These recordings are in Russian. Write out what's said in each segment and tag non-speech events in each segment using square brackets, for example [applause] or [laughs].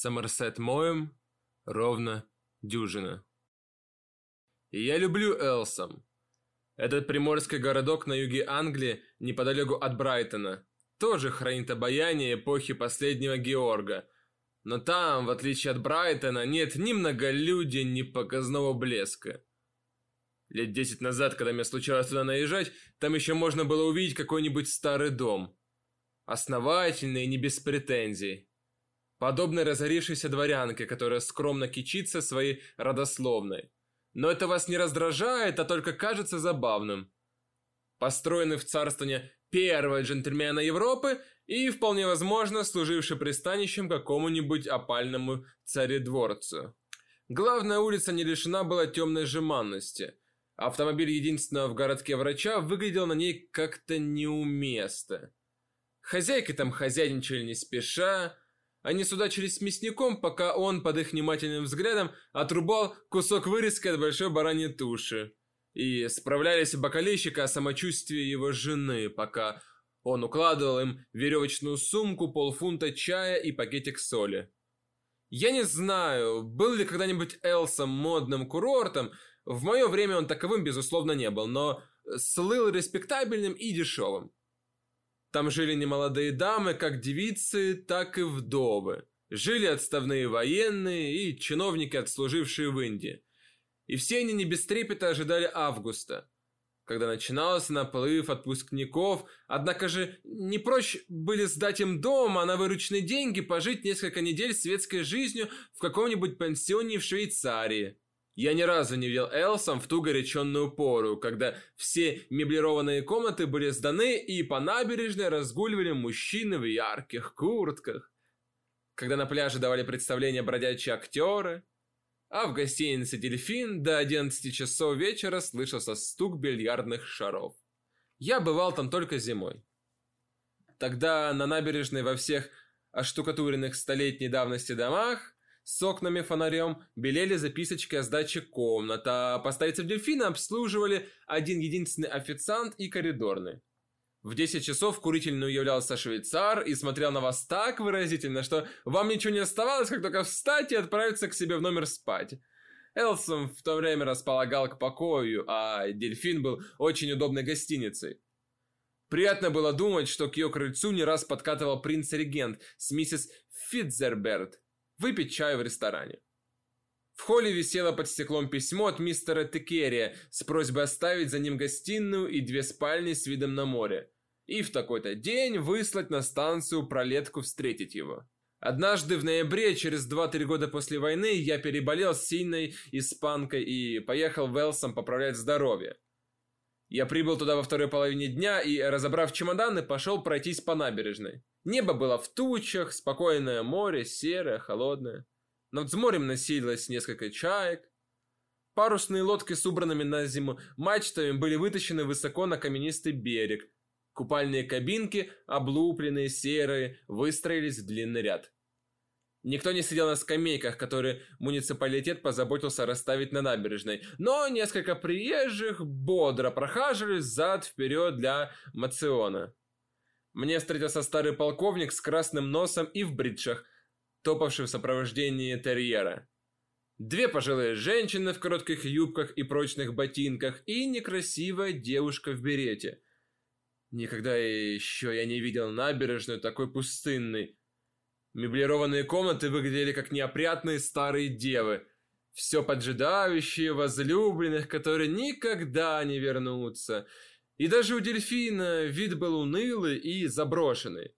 Сомерсет моем ровно дюжина. И я люблю Элсом. Этот приморский городок на юге Англии, неподалеку от Брайтона, тоже хранит обаяние эпохи последнего Георга. Но там, в отличие от Брайтона, нет ни многолюдия, ни показного блеска. Лет десять назад, когда мне случалось туда наезжать, там еще можно было увидеть какой-нибудь старый дом. Основательный и не без претензий. Подобной разорившейся дворянке, которая скромно кичится своей родословной. Но это вас не раздражает, а только кажется забавным. Построенный в царствование первого джентльмена Европы и, вполне возможно, служивший пристанищем какому-нибудь опальному царедворцу. Главная улица не лишена была темной жеманности – Автомобиль единственного в городке врача выглядел на ней как-то неуместно. Хозяйки там хозяйничали не спеша, они судачились с мясником, пока он под их внимательным взглядом отрубал кусок вырезки от большой бараньей туши. И справлялись бокалейщика о самочувствии его жены, пока он укладывал им веревочную сумку, полфунта чая и пакетик соли. Я не знаю, был ли когда-нибудь Элса модным курортом, в мое время он таковым, безусловно, не был, но слыл респектабельным и дешевым. Там жили немолодые дамы, как девицы, так и вдовы. Жили отставные военные и чиновники, отслужившие в Индии. И все они не без трепета ожидали августа, когда начинался наплыв отпускников, однако же не прочь были сдать им дом, а на вырученные деньги пожить несколько недель светской жизнью в каком-нибудь пансионе в Швейцарии. Я ни разу не видел Элсом в ту горяченную пору, когда все меблированные комнаты были сданы и по набережной разгуливали мужчины в ярких куртках. Когда на пляже давали представления бродячие актеры, а в гостинице «Дельфин» до 11 часов вечера слышался стук бильярдных шаров. Я бывал там только зимой. Тогда на набережной во всех оштукатуренных столетней давности домах с окнами фонарем белели записочки о сдаче комнат, а постояльцев дельфина обслуживали один единственный официант и коридорный. В 10 часов курительную являлся швейцар и смотрел на вас так выразительно, что вам ничего не оставалось, как только встать и отправиться к себе в номер спать. Элсом в то время располагал к покою, а дельфин был очень удобной гостиницей. Приятно было думать, что к ее крыльцу не раз подкатывал принц-регент с миссис Фитзерберт, выпить чаю в ресторане. В холле висело под стеклом письмо от мистера Текерия с просьбой оставить за ним гостиную и две спальни с видом на море. И в такой-то день выслать на станцию пролетку встретить его. Однажды в ноябре, через 2-3 года после войны, я переболел сильной испанкой и поехал в Элсом поправлять здоровье. Я прибыл туда во второй половине дня и, разобрав чемоданы, пошел пройтись по набережной. Небо было в тучах, спокойное море, серое, холодное. Над морем носилось несколько чаек. Парусные лодки с убранными на зиму мачтами были вытащены высоко на каменистый берег. Купальные кабинки, облупленные, серые, выстроились в длинный ряд. Никто не сидел на скамейках, которые муниципалитет позаботился расставить на набережной, но несколько приезжих бодро прохаживались зад-вперед для мациона. Мне встретился старый полковник с красным носом и в бриджах, топавший в сопровождении терьера. Две пожилые женщины в коротких юбках и прочных ботинках и некрасивая девушка в берете. Никогда еще я не видел набережную такой пустынной. Меблированные комнаты выглядели как неопрятные старые девы, все поджидающие возлюбленных, которые никогда не вернутся. И даже у дельфина вид был унылый и заброшенный.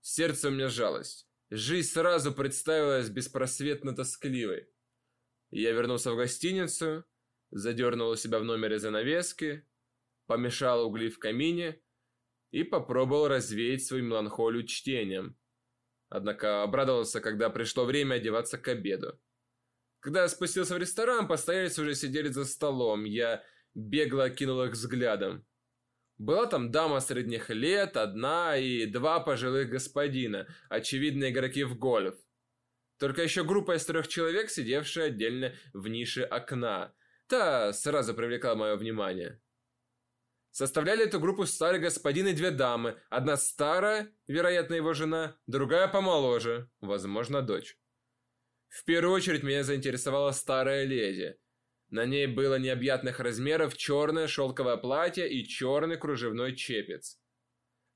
Сердце у меня жалость. Жизнь сразу представилась беспросветно тоскливой. Я вернулся в гостиницу, задернул у себя в номере занавески, помешал угли в камине и попробовал развеять свою меланхолию чтением. Однако обрадовался, когда пришло время одеваться к обеду. Когда спустился в ресторан, постояльцы уже сидели за столом. Я бегло окинул их взглядом. Была там дама средних лет, одна и два пожилых господина, очевидные игроки в гольф. Только еще группа из трех человек, сидевшая отдельно в нише окна. Та сразу привлекла мое внимание. Составляли эту группу старый господин и две дамы. Одна старая, вероятно, его жена, другая помоложе, возможно, дочь. В первую очередь меня заинтересовала старая леди. На ней было необъятных размеров черное шелковое платье и черный кружевной чепец.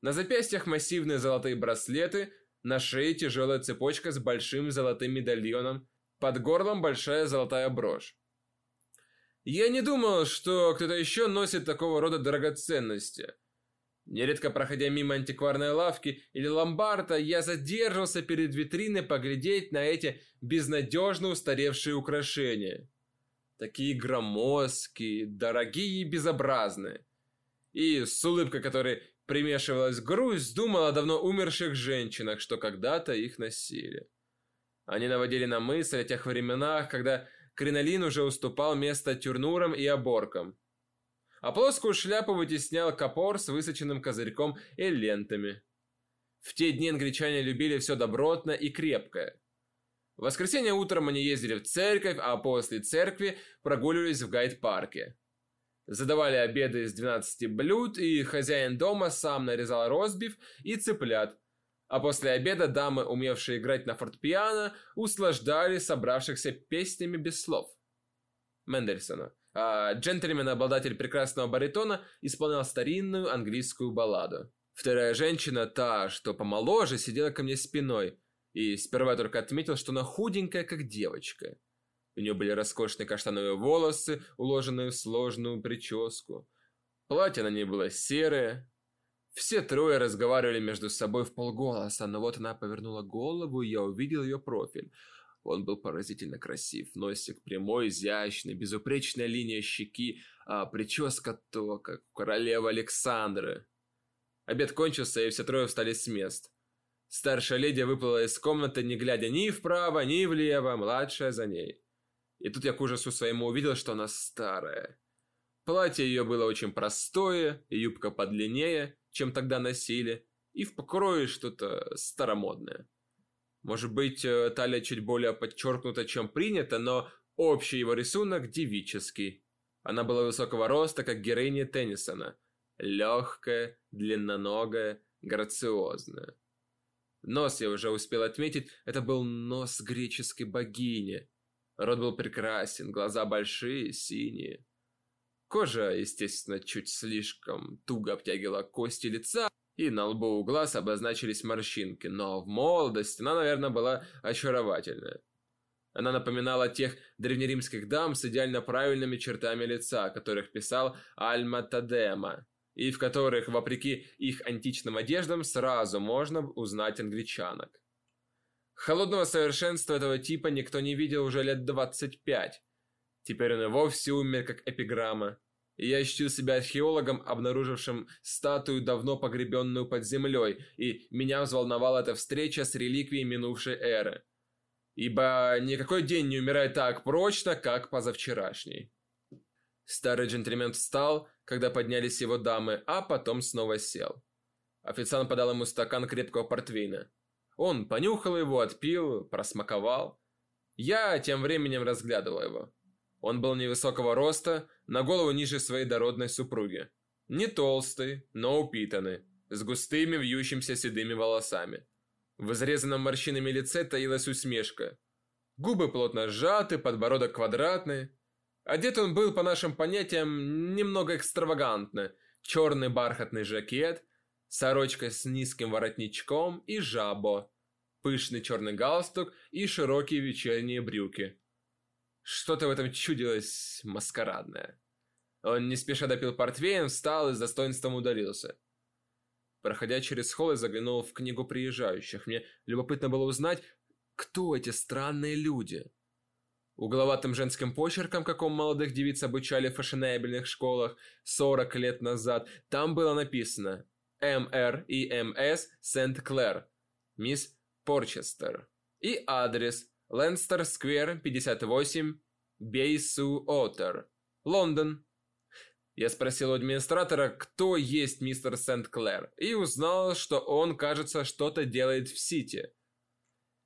На запястьях массивные золотые браслеты, на шее тяжелая цепочка с большим золотым медальоном, под горлом большая золотая брошь. Я не думал, что кто-то еще носит такого рода драгоценности. Нередко проходя мимо антикварной лавки или ломбарда, я задерживался перед витриной поглядеть на эти безнадежно устаревшие украшения. Такие громоздкие, дорогие и безобразные. И с улыбкой, которой примешивалась грусть, думал о давно умерших женщинах, что когда-то их носили. Они наводили на мысль о тех временах, когда кринолин уже уступал место тюрнурам и оборкам. А плоскую шляпу вытеснял капор с высоченным козырьком и лентами. В те дни англичане любили все добротно и крепкое. В воскресенье утром они ездили в церковь, а после церкви прогуливались в гайд-парке. Задавали обеды из 12 блюд, и хозяин дома сам нарезал розбив и цыплят, а после обеда дамы, умевшие играть на фортепиано, услаждали собравшихся песнями без слов. Мендельсона. А джентльмен, обладатель прекрасного баритона, исполнял старинную английскую балладу. Вторая женщина, та, что помоложе, сидела ко мне спиной, и сперва только отметил, что она худенькая, как девочка. У нее были роскошные каштановые волосы, уложенные в сложную прическу. Платье на ней было серое, все трое разговаривали между собой в полголоса, но вот она повернула голову, и я увидел ее профиль. Он был поразительно красив. Носик прямой, изящный, безупречная линия щеки, а прическа то, как у королевы Александры. Обед кончился, и все трое встали с мест. Старшая леди выплыла из комнаты, не глядя ни вправо, ни влево, младшая за ней. И тут я к ужасу своему увидел, что она старая. Платье ее было очень простое, юбка подлиннее, чем тогда носили, и в покрое что-то старомодное. Может быть, э, талия чуть более подчеркнута, чем принято, но общий его рисунок девический. Она была высокого роста, как героиня Теннисона. Легкая, длинноногая, грациозная. Нос, я уже успел отметить, это был нос греческой богини. Рот был прекрасен, глаза большие, синие. Кожа, естественно, чуть слишком туго обтягивала кости лица, и на лбу у глаз обозначились морщинки, но в молодости она, наверное, была очаровательная. Она напоминала тех древнеримских дам с идеально правильными чертами лица, которых писал Альма Тадема, и в которых, вопреки их античным одеждам, сразу можно узнать англичанок. Холодного совершенства этого типа никто не видел уже лет 25, Теперь он и вовсе умер, как эпиграмма. И я ощутил себя археологом, обнаружившим статую, давно погребенную под землей, и меня взволновала эта встреча с реликвией минувшей эры. Ибо никакой день не умирает так прочно, как позавчерашний. Старый джентльмен встал, когда поднялись его дамы, а потом снова сел. Официант подал ему стакан крепкого портвейна. Он понюхал его, отпил, просмаковал. Я тем временем разглядывал его. Он был невысокого роста, на голову ниже своей дородной супруги. Не толстый, но упитанный, с густыми вьющимся седыми волосами. В изрезанном морщинами лице таилась усмешка. Губы плотно сжаты, подбородок квадратный. Одет он был, по нашим понятиям, немного экстравагантно. Черный бархатный жакет, сорочка с низким воротничком и жабо, пышный черный галстук и широкие вечерние брюки. Что-то в этом чудилось маскарадное. Он не спеша допил портвейн, встал и с достоинством удалился. Проходя через холл, я заглянул в книгу приезжающих. Мне любопытно было узнать, кто эти странные люди. Угловатым женским почерком, каком молодых девиц обучали в фashionableных школах 40 лет назад, там было написано «М.Р. и М.С. Сент-Клэр, мисс Порчестер». И адрес Лэнстер Сквер, 58, Бейсу Отер, Лондон. Я спросил у администратора, кто есть мистер Сент-Клэр, и узнал, что он, кажется, что-то делает в Сити.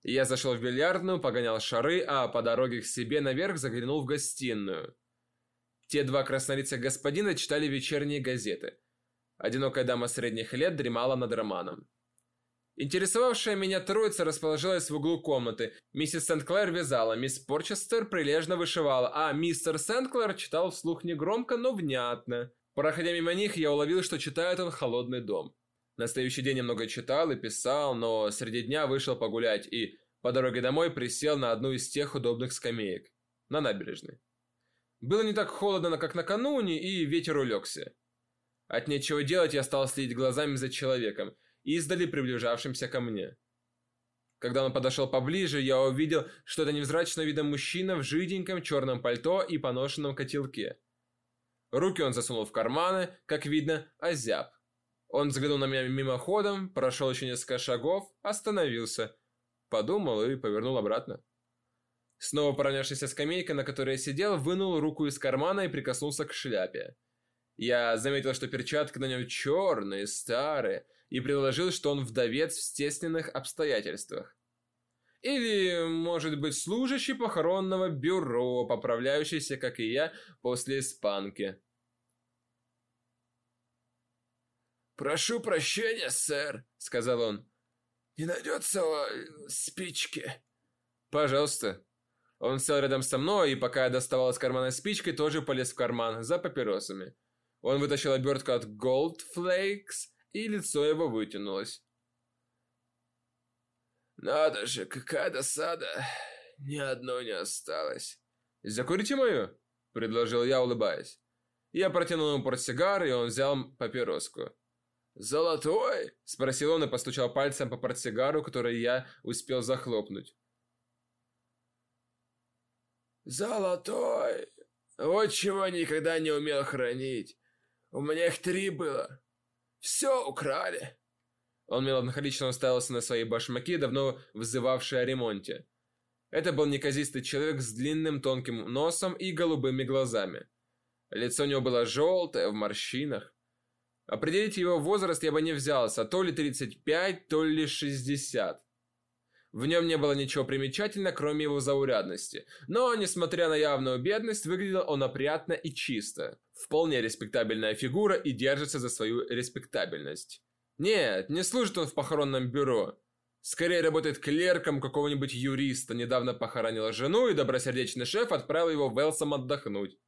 Я зашел в бильярдную, погонял шары, а по дороге к себе наверх заглянул в гостиную. Те два краснолицых господина читали вечерние газеты. Одинокая дама средних лет дремала над романом. Интересовавшая меня троица расположилась в углу комнаты. Миссис Сент-Клэр вязала, мисс Порчестер прилежно вышивала, а мистер Сент-Клэр читал вслух негромко, но внятно. Проходя мимо них, я уловил, что читает он «Холодный дом». На следующий день я много читал и писал, но среди дня вышел погулять и по дороге домой присел на одну из тех удобных скамеек. На набережной. Было не так холодно, как накануне, и ветер улегся. От нечего делать я стал следить глазами за человеком, издали приближавшимся ко мне. Когда он подошел поближе, я увидел, что это невзрачно видом мужчина в жиденьком черном пальто и поношенном котелке. Руки он засунул в карманы, как видно, озяб. Он взглянул на меня мимоходом, прошел еще несколько шагов, остановился, подумал и повернул обратно. Снова поравнявшись со скамейкой, на которой я сидел, вынул руку из кармана и прикоснулся к шляпе. Я заметил, что перчатки на нем черные, старые, и предложил, что он вдовец в стесненных обстоятельствах. Или, может быть, служащий похоронного бюро, поправляющийся, как и я, после испанки. «Прошу прощения, сэр», — сказал он. «Не найдется спички?» «Пожалуйста». Он сел рядом со мной, и пока я доставал из кармана спичкой, тоже полез в карман за папиросами. Он вытащил обертку от Gold Flakes, и лицо его вытянулось. «Надо же, какая досада! Ни одной не осталось!» «Закурите мою?» – предложил я, улыбаясь. Я протянул ему портсигар, и он взял папироску. «Золотой?» – спросил он и постучал пальцем по портсигару, который я успел захлопнуть. «Золотой! Вот чего никогда не умел хранить. У меня их три было. Все украли!» Он меланхолично уставился на свои башмаки, давно взывавшие о ремонте. Это был неказистый человек с длинным тонким носом и голубыми глазами. Лицо у него было желтое, в морщинах. Определить его возраст я бы не взялся, то ли 35, то ли 60. В нем не было ничего примечательного, кроме его заурядности. Но, несмотря на явную бедность, выглядел он опрятно и чисто. Вполне респектабельная фигура и держится за свою респектабельность. Нет, не служит он в похоронном бюро. Скорее работает клерком какого-нибудь юриста, недавно похоронила жену, и добросердечный шеф отправил его в Элсом отдохнуть.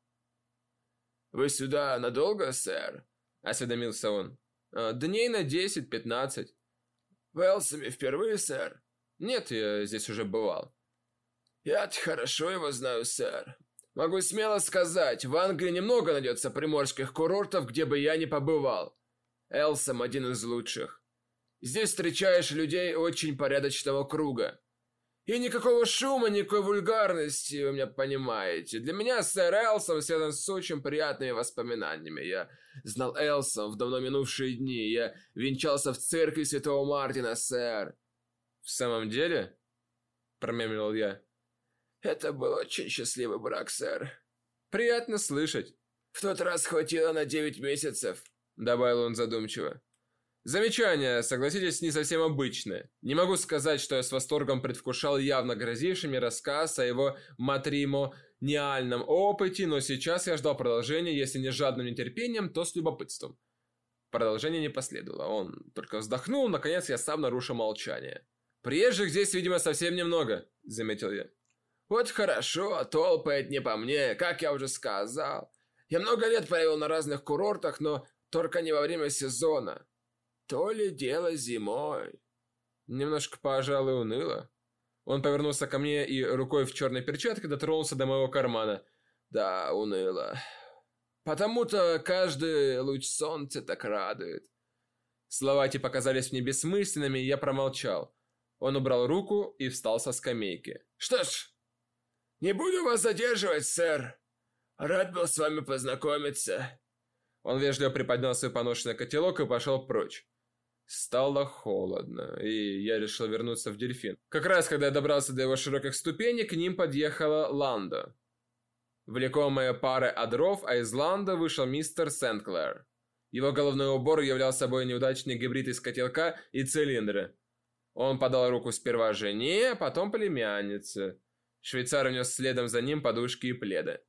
«Вы сюда надолго, сэр?» — осведомился он. «А, «Дней на десять-пятнадцать». «В Элсоме впервые, сэр?» «Нет, я здесь уже бывал». «Я-то хорошо его знаю, сэр. Могу смело сказать, в Англии немного найдется приморских курортов, где бы я ни побывал. Элсом один из лучших. Здесь встречаешь людей очень порядочного круга. И никакого шума, никакой вульгарности, вы меня понимаете. Для меня сэр Элсом связан с очень приятными воспоминаниями. Я знал Элсом в давно минувшие дни. Я венчался в церкви Святого Мартина, сэр. В самом деле? Промямлил я. Это был очень счастливый брак, сэр. Приятно слышать. В тот раз хватило на девять месяцев, добавил он задумчиво. Замечание, согласитесь, не совсем обычное. Не могу сказать, что я с восторгом предвкушал явно грозивший мне рассказ о его матримониальном опыте, но сейчас я ждал продолжения, если не жадным нетерпением, то с любопытством. Продолжение не последовало. Он только вздохнул, наконец я сам нарушил молчание. «Приезжих здесь, видимо, совсем немного», — заметил я. «Вот хорошо, толпает не по мне, как я уже сказал. Я много лет провел на разных курортах, но только не во время сезона. То ли дело зимой. Немножко, пожалуй, уныло. Он повернулся ко мне и рукой в черной перчатке дотронулся до моего кармана. Да, уныло. Потому-то каждый луч солнца так радует. Слова эти показались мне бессмысленными, и я промолчал. Он убрал руку и встал со скамейки. «Что ж, не буду вас задерживать, сэр. Рад был с вами познакомиться». Он вежливо приподнял свой поношенный котелок и пошел прочь. Стало холодно, и я решил вернуться в дельфин. Как раз, когда я добрался до его широких ступеней, к ним подъехала Ланда. Влекомая парой одров, а из Ланда вышел мистер Сент-Клэр. Его головной убор являл собой неудачный гибрид из котелка и цилиндра. Он подал руку сперва жене, а потом племяннице. Швейцар унес следом за ним подушки и пледы.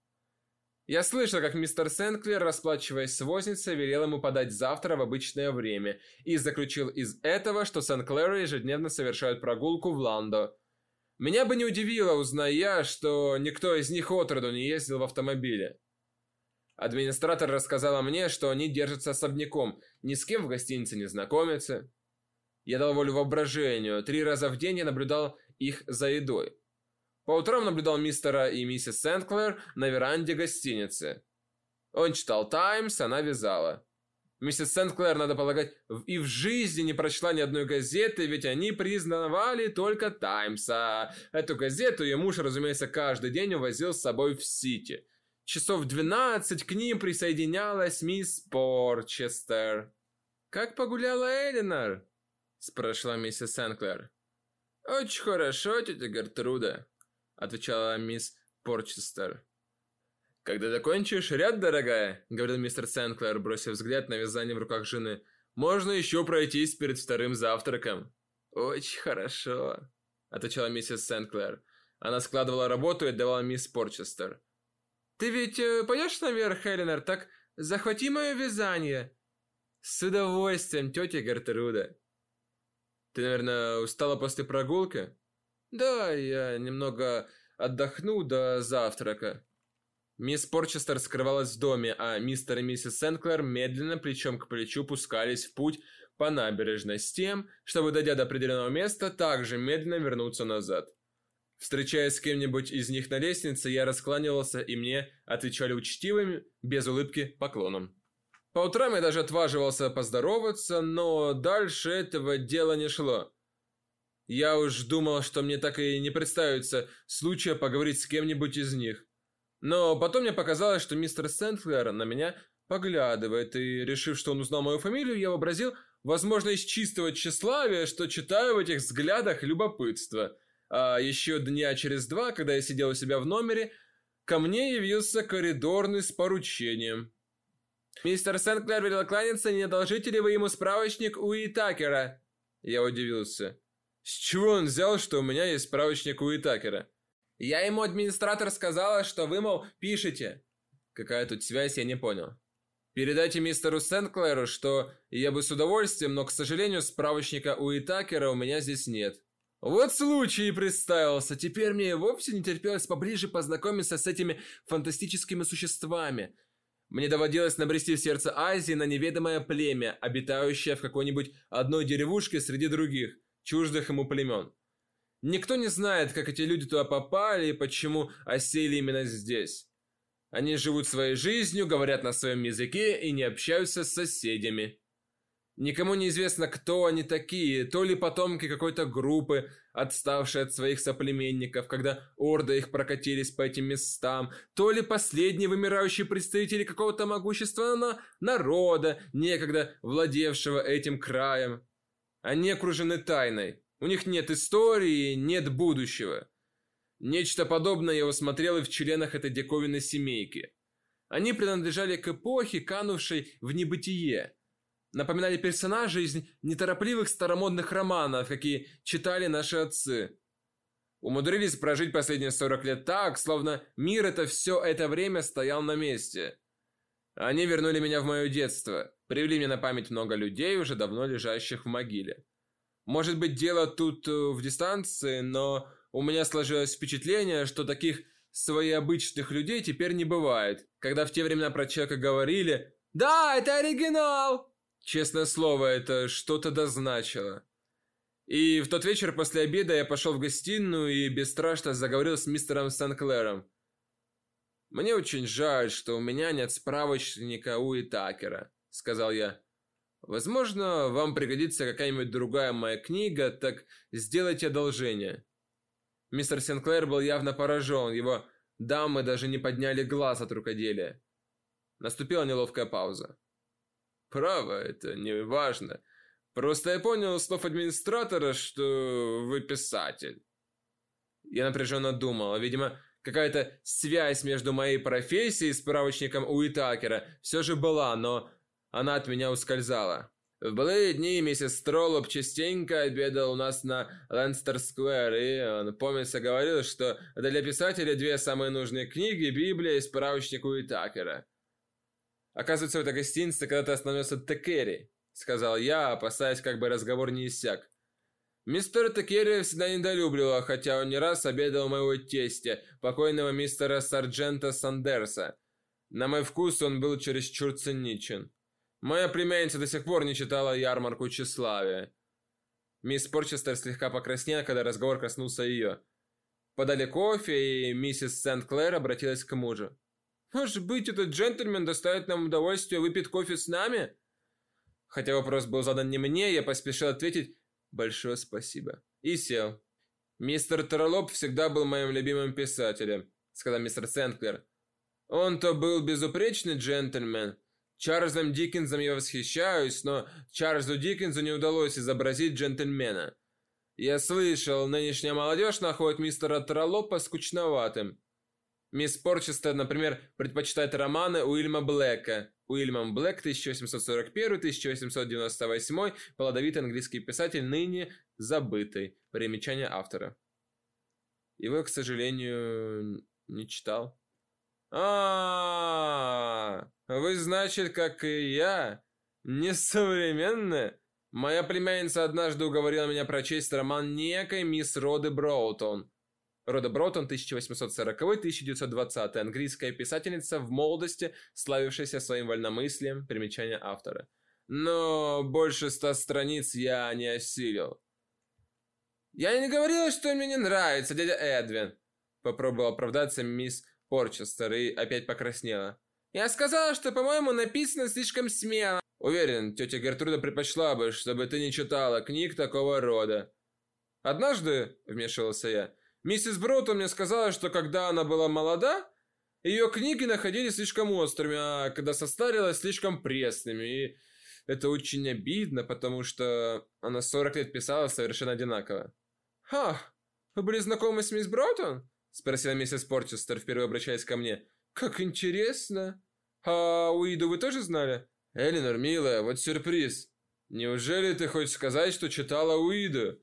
Я слышал, как мистер Сенклер, расплачиваясь с возницей, велел ему подать завтра в обычное время и заключил из этого, что Сенклеры ежедневно совершают прогулку в Ландо. Меня бы не удивило, узная, что никто из них отроду не ездил в автомобиле. Администратор рассказала мне, что они держатся особняком, ни с кем в гостинице не знакомятся. Я дал волю воображению, три раза в день я наблюдал их за едой. По утрам наблюдал мистера и миссис Сент-Клэр на веранде гостиницы. Он читал «Таймс», она вязала. Миссис Сент-Клэр, надо полагать, и в жизни не прочла ни одной газеты, ведь они признавали только «Таймса». Эту газету ее муж, разумеется, каждый день увозил с собой в Сити. Часов двенадцать к ним присоединялась мисс Порчестер. «Как погуляла Элинор?» – спрашивала миссис Сент-Клэр. «Очень хорошо, тетя Гертруда», — отвечала мисс Порчестер. «Когда закончишь ряд, дорогая», — говорил мистер Сенклер, бросив взгляд на вязание в руках жены, «можно еще пройтись перед вторым завтраком». «Очень хорошо», — отвечала миссис Сенклер. Она складывала работу и отдавала мисс Порчестер. «Ты ведь э, пойдешь наверх, Эленор, так захвати мое вязание». «С удовольствием, тетя Гертруда». «Ты, наверное, устала после прогулки?» «Да, я немного отдохну до завтрака». Мисс Порчестер скрывалась в доме, а мистер и миссис Сенклер медленно плечом к плечу пускались в путь по набережной с тем, чтобы, дойдя до определенного места, также медленно вернуться назад. Встречаясь с кем-нибудь из них на лестнице, я раскланивался, и мне отвечали учтивым, без улыбки, поклоном. По утрам я даже отваживался поздороваться, но дальше этого дела не шло. Я уж думал, что мне так и не представится случая поговорить с кем-нибудь из них. Но потом мне показалось, что мистер Сентклер на меня поглядывает, и, решив, что он узнал мою фамилию, я вообразил, возможно, из чистого тщеславия, что читаю в этих взглядах любопытство. А еще дня через два, когда я сидел у себя в номере, ко мне явился коридорный с поручением. «Мистер Сент-Клэр велел кланяться, не одолжите ли вы ему справочник у Итакера?» Я удивился. С чего он взял, что у меня есть справочник у Итакера? Я ему администратор сказала, что вы, мол, пишете. Какая тут связь, я не понял. Передайте мистеру Сент-Клэру, что я бы с удовольствием, но, к сожалению, справочника у Итакера у меня здесь нет. Вот случай и представился. Теперь мне вовсе не терпелось поближе познакомиться с этими фантастическими существами. Мне доводилось набрести в сердце Азии на неведомое племя, обитающее в какой-нибудь одной деревушке среди других чуждых ему племен. Никто не знает, как эти люди туда попали и почему осели именно здесь. Они живут своей жизнью, говорят на своем языке и не общаются с соседями. Никому не известно, кто они такие, то ли потомки какой-то группы, отставшие от своих соплеменников, когда орды их прокатились по этим местам, то ли последние вымирающие представители какого-то могущественного народа, некогда владевшего этим краем. Они окружены тайной. У них нет истории, нет будущего. Нечто подобное я усмотрел и в членах этой диковинной семейки. Они принадлежали к эпохе, канувшей в небытие. Напоминали персонажей из неторопливых старомодных романов, какие читали наши отцы. Умудрились прожить последние 40 лет так, словно мир это все это время стоял на месте. Они вернули меня в мое детство, привели мне на память много людей, уже давно лежащих в могиле. Может быть, дело тут э, в дистанции, но у меня сложилось впечатление, что таких своеобычных людей теперь не бывает. Когда в те времена про человека говорили «Да, это оригинал!» Честное слово, это что-то дозначило. И в тот вечер после обеда я пошел в гостиную и бесстрашно заговорил с мистером Сен-Клэром. «Мне очень жаль, что у меня нет справочника у Итакера», — сказал я. «Возможно, вам пригодится какая-нибудь другая моя книга, так сделайте одолжение». Мистер Сенклер был явно поражен, его дамы даже не подняли глаз от рукоделия. Наступила неловкая пауза. «Право, это не важно. Просто я понял слов администратора, что вы писатель». Я напряженно думал, видимо, Какая-то связь между моей профессией и справочником Уитакера все же была, но она от меня ускользала. В былые дни миссис Строллоп частенько обедал у нас на Лэнстер-сквер, и он, помнится, говорил, что для писателя две самые нужные книги – Библия и справочник Уитакера. «Оказывается, в этой гостинице когда-то остановился Текери», – сказал я, опасаясь, как бы разговор не иссяк. Мистер Текери всегда недолюбливал, хотя он не раз обедал моего тестя, покойного мистера Сарджента Сандерса. На мой вкус он был чересчур циничен. Моя племянница до сих пор не читала ярмарку тщеславия. Мисс Порчестер слегка покраснела, когда разговор коснулся ее. Подали кофе, и миссис Сент-Клэр обратилась к мужу. «Может быть, этот джентльмен доставит нам удовольствие выпить кофе с нами?» Хотя вопрос был задан не мне, я поспешил ответить «Большое спасибо». И сел. «Мистер Троллоп всегда был моим любимым писателем», — сказал мистер Сент-Клэр. «Он-то был безупречный джентльмен, Чарльзом Диккенсом я восхищаюсь, но Чарльзу Диккенсу не удалось изобразить джентльмена. Я слышал, нынешняя молодежь находит мистера Троллопа скучноватым. Мисс Порчестер, например, предпочитает романы Уильяма Блэка. Уильям Блэк, 1841-1898, плодовитый английский писатель, ныне забытый. Примечание автора. Его, к сожалению, не читал. -а вы, значит, как и я, несовременная? Моя племянница однажды уговорила меня прочесть роман некой мисс Роды Броутон. Рода Броутон, 1840-1920, английская писательница в молодости, славившаяся своим вольномыслием, примечание автора. Но больше ста страниц я не осилил. «Я не говорила, что мне не нравится, дядя Эдвин», — попробовал оправдаться мисс Порчестер и опять покраснела. «Я сказала, что, по-моему, написано слишком смело». «Уверен, тетя Гертруда предпочла бы, чтобы ты не читала книг такого рода». «Однажды», — вмешивался я, — «миссис Броутон мне сказала, что когда она была молода, ее книги находились слишком острыми, а когда состарилась, слишком пресными, и это очень обидно, потому что она 40 лет писала совершенно одинаково». «Ха, вы были знакомы с мисс Броутон?» Спросила миссис Порчестер, впервые обращаясь ко мне. «Как интересно! А Уиду вы тоже знали?» «Элинор, милая, вот сюрприз. Неужели ты хочешь сказать, что читала Уиду?»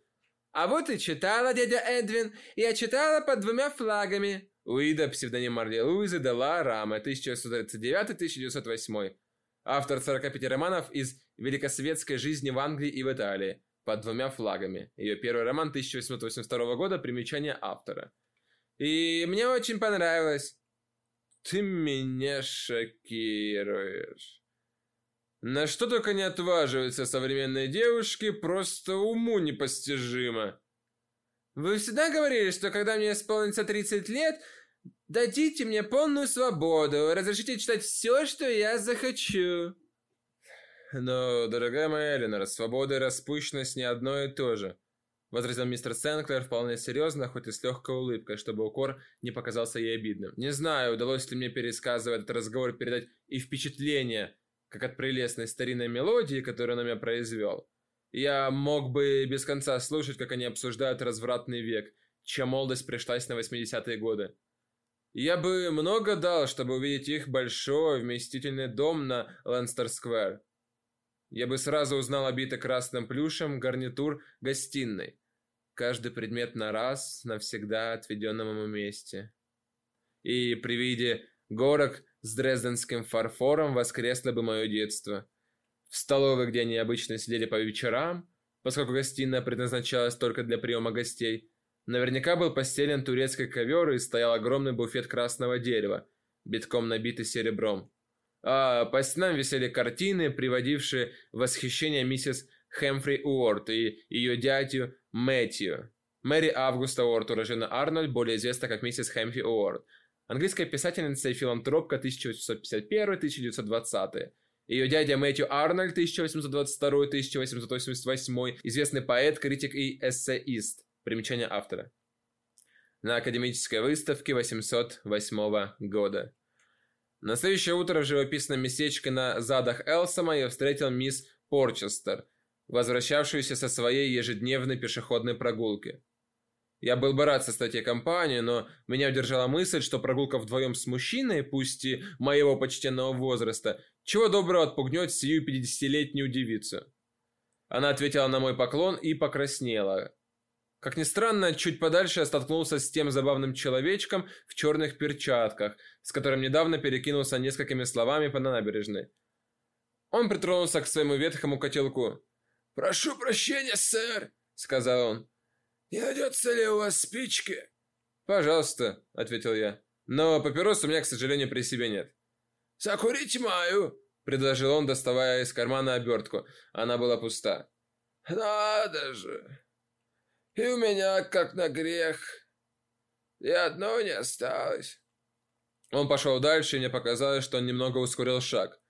«А вот и читала, дядя Эдвин. Я читала под двумя флагами». Уида, псевдоним Марли Луизы, дала Рама, 1939-1908. Автор 45 романов из великосветской жизни в Англии и в Италии. Под двумя флагами. Ее первый роман 1882 года, примечание автора. И мне очень понравилось. Ты меня шокируешь. На что только не отваживаются современные девушки, просто уму непостижимо. Вы всегда говорили, что когда мне исполнится 30 лет, дадите мне полную свободу, разрешите читать все, что я захочу. Но, дорогая моя Эленор, свобода и распущенность не одно и то же. — возразил мистер Сенклер вполне серьезно, хоть и с легкой улыбкой, чтобы укор не показался ей обидным. «Не знаю, удалось ли мне, пересказывая этот разговор, передать и впечатление, как от прелестной старинной мелодии, которую он меня произвел. Я мог бы без конца слушать, как они обсуждают развратный век, чья молодость пришлась на 80-е годы. Я бы много дал, чтобы увидеть их большой вместительный дом на Лэнстер-сквер. Я бы сразу узнал обитый красным плюшем гарнитур гостиной. Каждый предмет на раз, навсегда отведенном ему месте. И при виде горок с дрезденским фарфором воскресло бы мое детство. В столовой, где они обычно сидели по вечерам, поскольку гостиная предназначалась только для приема гостей, наверняка был постелен турецкий ковер и стоял огромный буфет красного дерева, битком набитый серебром а по стенам висели картины, приводившие в восхищение миссис Хэмфри Уорд и ее дядю Мэтью. Мэри Августа Уорд, урожденная Арнольд, более известна как миссис Хэмфри Уорд. Английская писательница и филантропка 1851-1920. Ее дядя Мэтью Арнольд 1822-1888, известный поэт, критик и эссеист. Примечание автора. На академической выставке 808 года. На следующее утро в живописном местечке на задах Элсома я встретил мисс Порчестер, возвращавшуюся со своей ежедневной пешеходной прогулки. Я был бы рад составить ей компанию, но меня удержала мысль, что прогулка вдвоем с мужчиной, пусть и моего почтенного возраста, чего доброго отпугнет сию пятидесятилетнюю девицу. Она ответила на мой поклон и покраснела. Как ни странно, чуть подальше я столкнулся с тем забавным человечком в черных перчатках, с которым недавно перекинулся несколькими словами по набережной. Он притронулся к своему ветхому котелку. «Прошу прощения, сэр», — сказал он. «Не найдется ли у вас спички?» «Пожалуйста», — ответил я. «Но папирос у меня, к сожалению, при себе нет». «Закурить мою», — предложил он, доставая из кармана обертку. Она была пуста. «Надо же! И у меня, как на грех, и одно не осталось». Он пошел дальше, и мне показалось, что он немного ускорил шаг.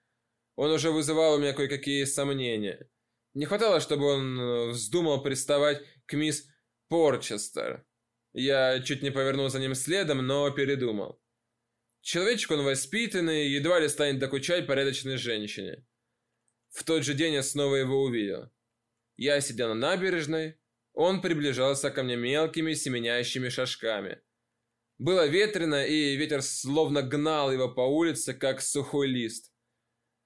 Он уже вызывал у меня кое-какие сомнения. Не хватало, чтобы он э, вздумал приставать к мисс Порчестер. Я чуть не повернул за ним следом, но передумал. Человечек он воспитанный, едва ли станет докучать порядочной женщине. В тот же день я снова его увидел. Я сидел на набережной, он приближался ко мне мелкими семенящими шажками. Было ветрено, и ветер словно гнал его по улице, как сухой лист.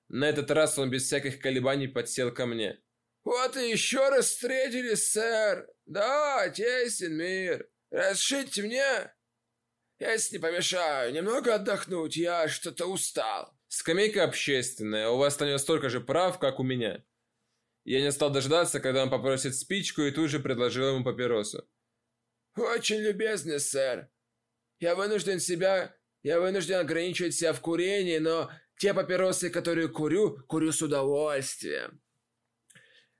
На этот раз он без всяких колебаний подсел ко мне. «Вот и еще раз встретились, сэр! Да, тесен мир! Разшите мне!» Если не помешаю, немного отдохнуть, я что-то устал. Скамейка общественная, у вас станет столько же прав, как у меня. Я не стал дождаться, когда он попросит спичку, и тут же предложил ему папиросу. Очень любезный, сэр. Я вынужден себя... Я вынужден ограничивать себя в курении, но те папиросы, которые курю, курю с удовольствием.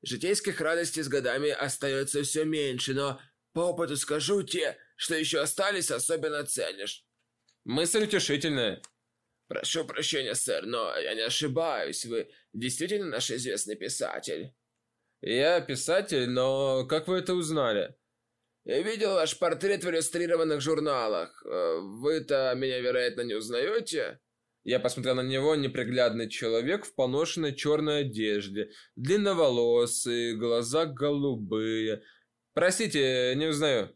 Житейских радостей с годами остается все меньше, но по опыту скажу, те, что еще остались, особенно ценишь. Мысль утешительная. Прошу прощения, сэр, но я не ошибаюсь. Вы действительно наш известный писатель? Я писатель, но как вы это узнали? Я видел ваш портрет в иллюстрированных журналах. Э, вы-то меня, вероятно, не узнаете? Я посмотрел на него, неприглядный человек в поношенной черной одежде, длинноволосый, глаза голубые. Простите, не узнаю.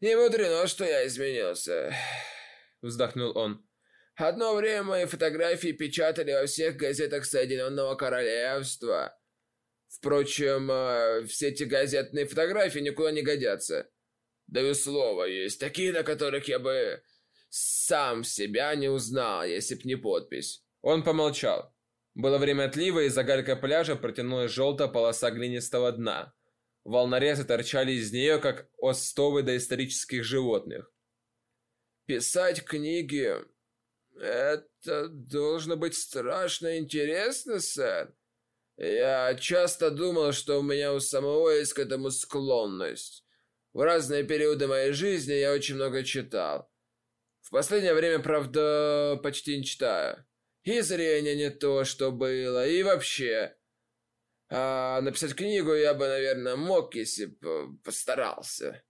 «Не мудрено, что я изменился», [sighs] — вздохнул он. «Одно время мои фотографии печатали во всех газетах Соединенного Королевства. Впрочем, э, все эти газетные фотографии никуда не годятся. Даю слово, есть такие, на которых я бы сам себя не узнал, если б не подпись». Он помолчал. Было время отлива, и за галькой пляжа протянулась желтая полоса глинистого дна. Волнорезы торчали из нее, как остовы доисторических животных. «Писать книги — это должно быть страшно интересно, сэр. Я часто думал, что у меня у самого есть к этому склонность. В разные периоды моей жизни я очень много читал. В последнее время, правда, почти не читаю. И зрение не то, что было, и вообще. А написать книгу я бы, наверное, мог, если бы постарался.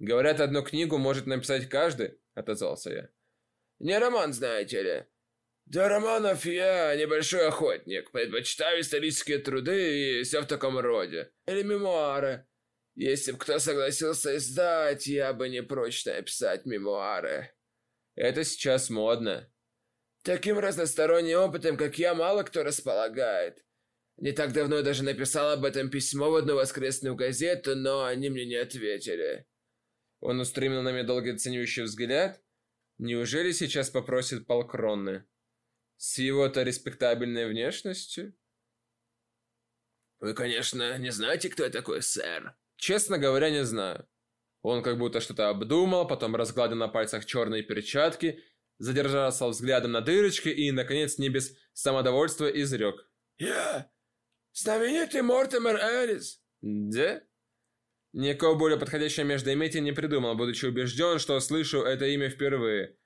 Говорят, одну книгу может написать каждый, отозвался я. Не роман, знаете ли. До романов я небольшой охотник, предпочитаю исторические труды и все в таком роде. Или мемуары. Если бы кто согласился издать, я бы не прочь написать мемуары. Это сейчас модно. Таким разносторонним опытом, как я, мало кто располагает. Не так давно я даже написал об этом письмо в одну воскресную газету, но они мне не ответили. Он устремил на меня долгий оценивающий взгляд. Неужели сейчас попросит полкронны? С его-то респектабельной внешностью? Вы, конечно, не знаете, кто я такой, сэр. Честно говоря, не знаю. Он как будто что-то обдумал, потом разгладил на пальцах черные перчатки, задержался взглядом на дырочке и, наконец, не без самодовольства изрек. «Я Знаменитый Мортимер Элис. Да? Никого более подходящего междометия не придумал, будучи убежден, что слышу это имя впервые.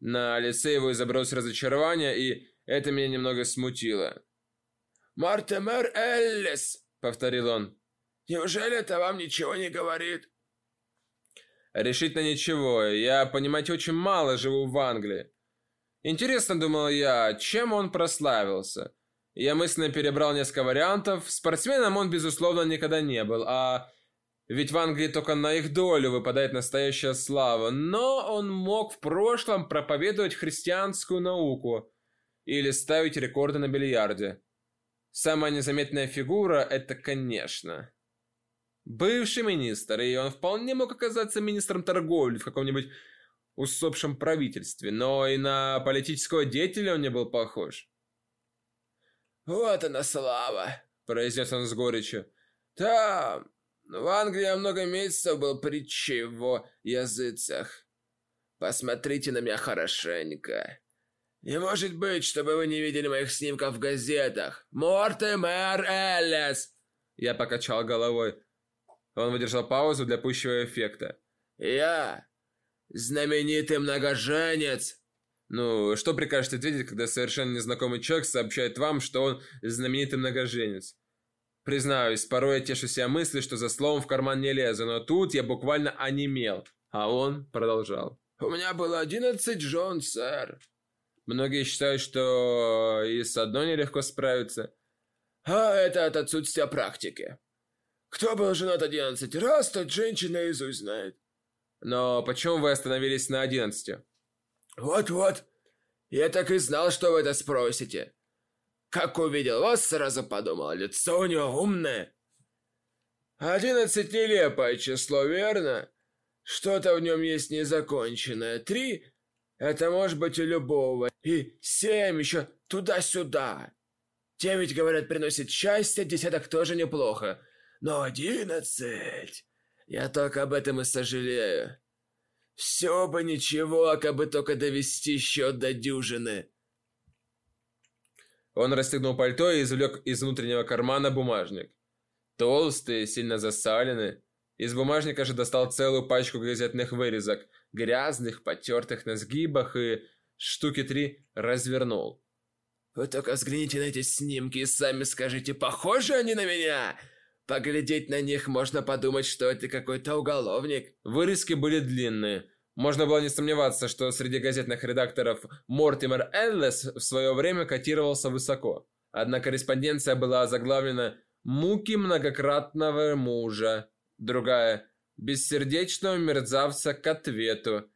На лице его изобрелось разочарование, и это меня немного смутило. «Мортимер Эллис», — повторил он. «Неужели это вам ничего не говорит?» «Решительно ничего. Я, понимаете, очень мало живу в Англии. Интересно, думал я, чем он прославился?» Я мысленно перебрал несколько вариантов. Спортсменом он, безусловно, никогда не был, а ведь в Англии только на их долю выпадает настоящая слава. Но он мог в прошлом проповедовать христианскую науку или ставить рекорды на бильярде. Самая незаметная фигура – это, конечно, бывший министр, и он вполне мог оказаться министром торговли в каком-нибудь усопшем правительстве, но и на политического деятеля он не был похож. «Вот она слава!» – произнес он с горечью. «Там, в Англии я много месяцев был притчей в языцах. Посмотрите на меня хорошенько. Не может быть, чтобы вы не видели моих снимков в газетах. Мортимер Эллис!» Я покачал головой. Он выдержал паузу для пущего эффекта. «Я знаменитый многоженец!» Ну, что прикажете ответить, когда совершенно незнакомый человек сообщает вам, что он знаменитый многоженец? Признаюсь, порой я тешу себя мыслью, что за словом в карман не лезу, но тут я буквально онемел. А он продолжал. «У меня было одиннадцать жен, сэр». Многие считают, что и с одной нелегко справиться. А это от отсутствия практики. Кто был женат одиннадцать раз, тот женщина наизусть знает. Но почему вы остановились на одиннадцати? Вот-вот. Я так и знал, что вы это спросите. Как увидел вас, сразу подумал, лицо у него умное. Одиннадцать нелепое число, верно? Что-то в нем есть незаконченное. Три — это может быть у любого. И семь еще туда-сюда. Девять, говорят, приносит счастье, десяток тоже неплохо. Но одиннадцать... Я только об этом и сожалею. Все бы ничего, как бы только довести счет до дюжины. Он расстегнул пальто и извлек из внутреннего кармана бумажник. Толстый, сильно засаленный. Из бумажника же достал целую пачку газетных вырезок, грязных, потертых на сгибах, и штуки три развернул. «Вы только взгляните на эти снимки и сами скажите, похожи они на меня?» Поглядеть на них можно подумать, что это какой-то уголовник. Вырезки были длинные. Можно было не сомневаться, что среди газетных редакторов Мортимер Эллес в свое время котировался высоко. Одна корреспонденция была заглавлена «Муки многократного мужа», другая «Бессердечного мерзавца к ответу»,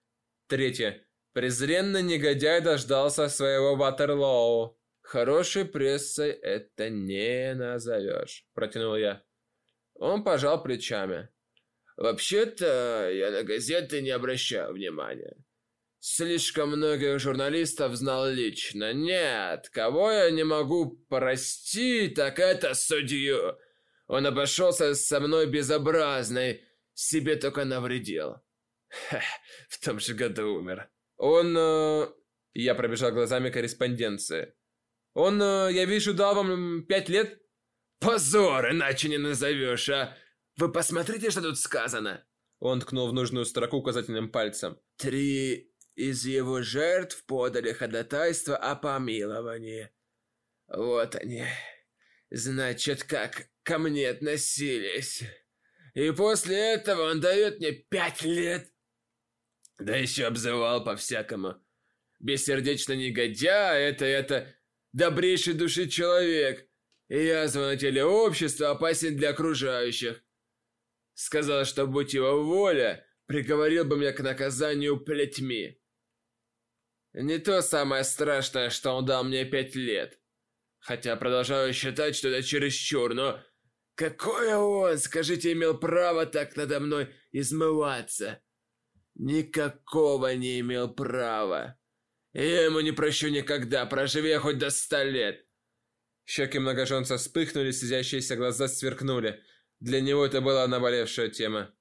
третья «Презренный негодяй дождался своего Ватерлоу». «Хорошей прессой это не назовешь», – протянул я. Он пожал плечами. «Вообще-то я на газеты не обращаю внимания. Слишком многих журналистов знал лично. Нет, кого я не могу простить, так это судью. Он обошелся со мной безобразной, себе только навредил. Ха, в том же году умер. Он... Э... Я пробежал глазами корреспонденции. Он, э, я вижу, дал вам пять лет? Позор, иначе не назовешь, а? Вы посмотрите, что тут сказано. Он ткнул в нужную строку указательным пальцем. Три из его жертв подали ходатайство о помиловании. Вот они. Значит, как ко мне относились. И после этого он дает мне пять лет. Да еще обзывал по-всякому. Бессердечно негодяй, это, это, добрейший души человек. И язва на теле общества опасен для окружающих. Сказал, что будь его воля, приговорил бы меня к наказанию плетьми. Не то самое страшное, что он дал мне пять лет. Хотя продолжаю считать, что это чересчур, но... Какое он, скажите, имел право так надо мной измываться? Никакого не имел права. Я ему не прощу никогда, проживи я хоть до ста лет. Щеки многоженца вспыхнули, слезящиеся глаза сверкнули. Для него это была наболевшая тема.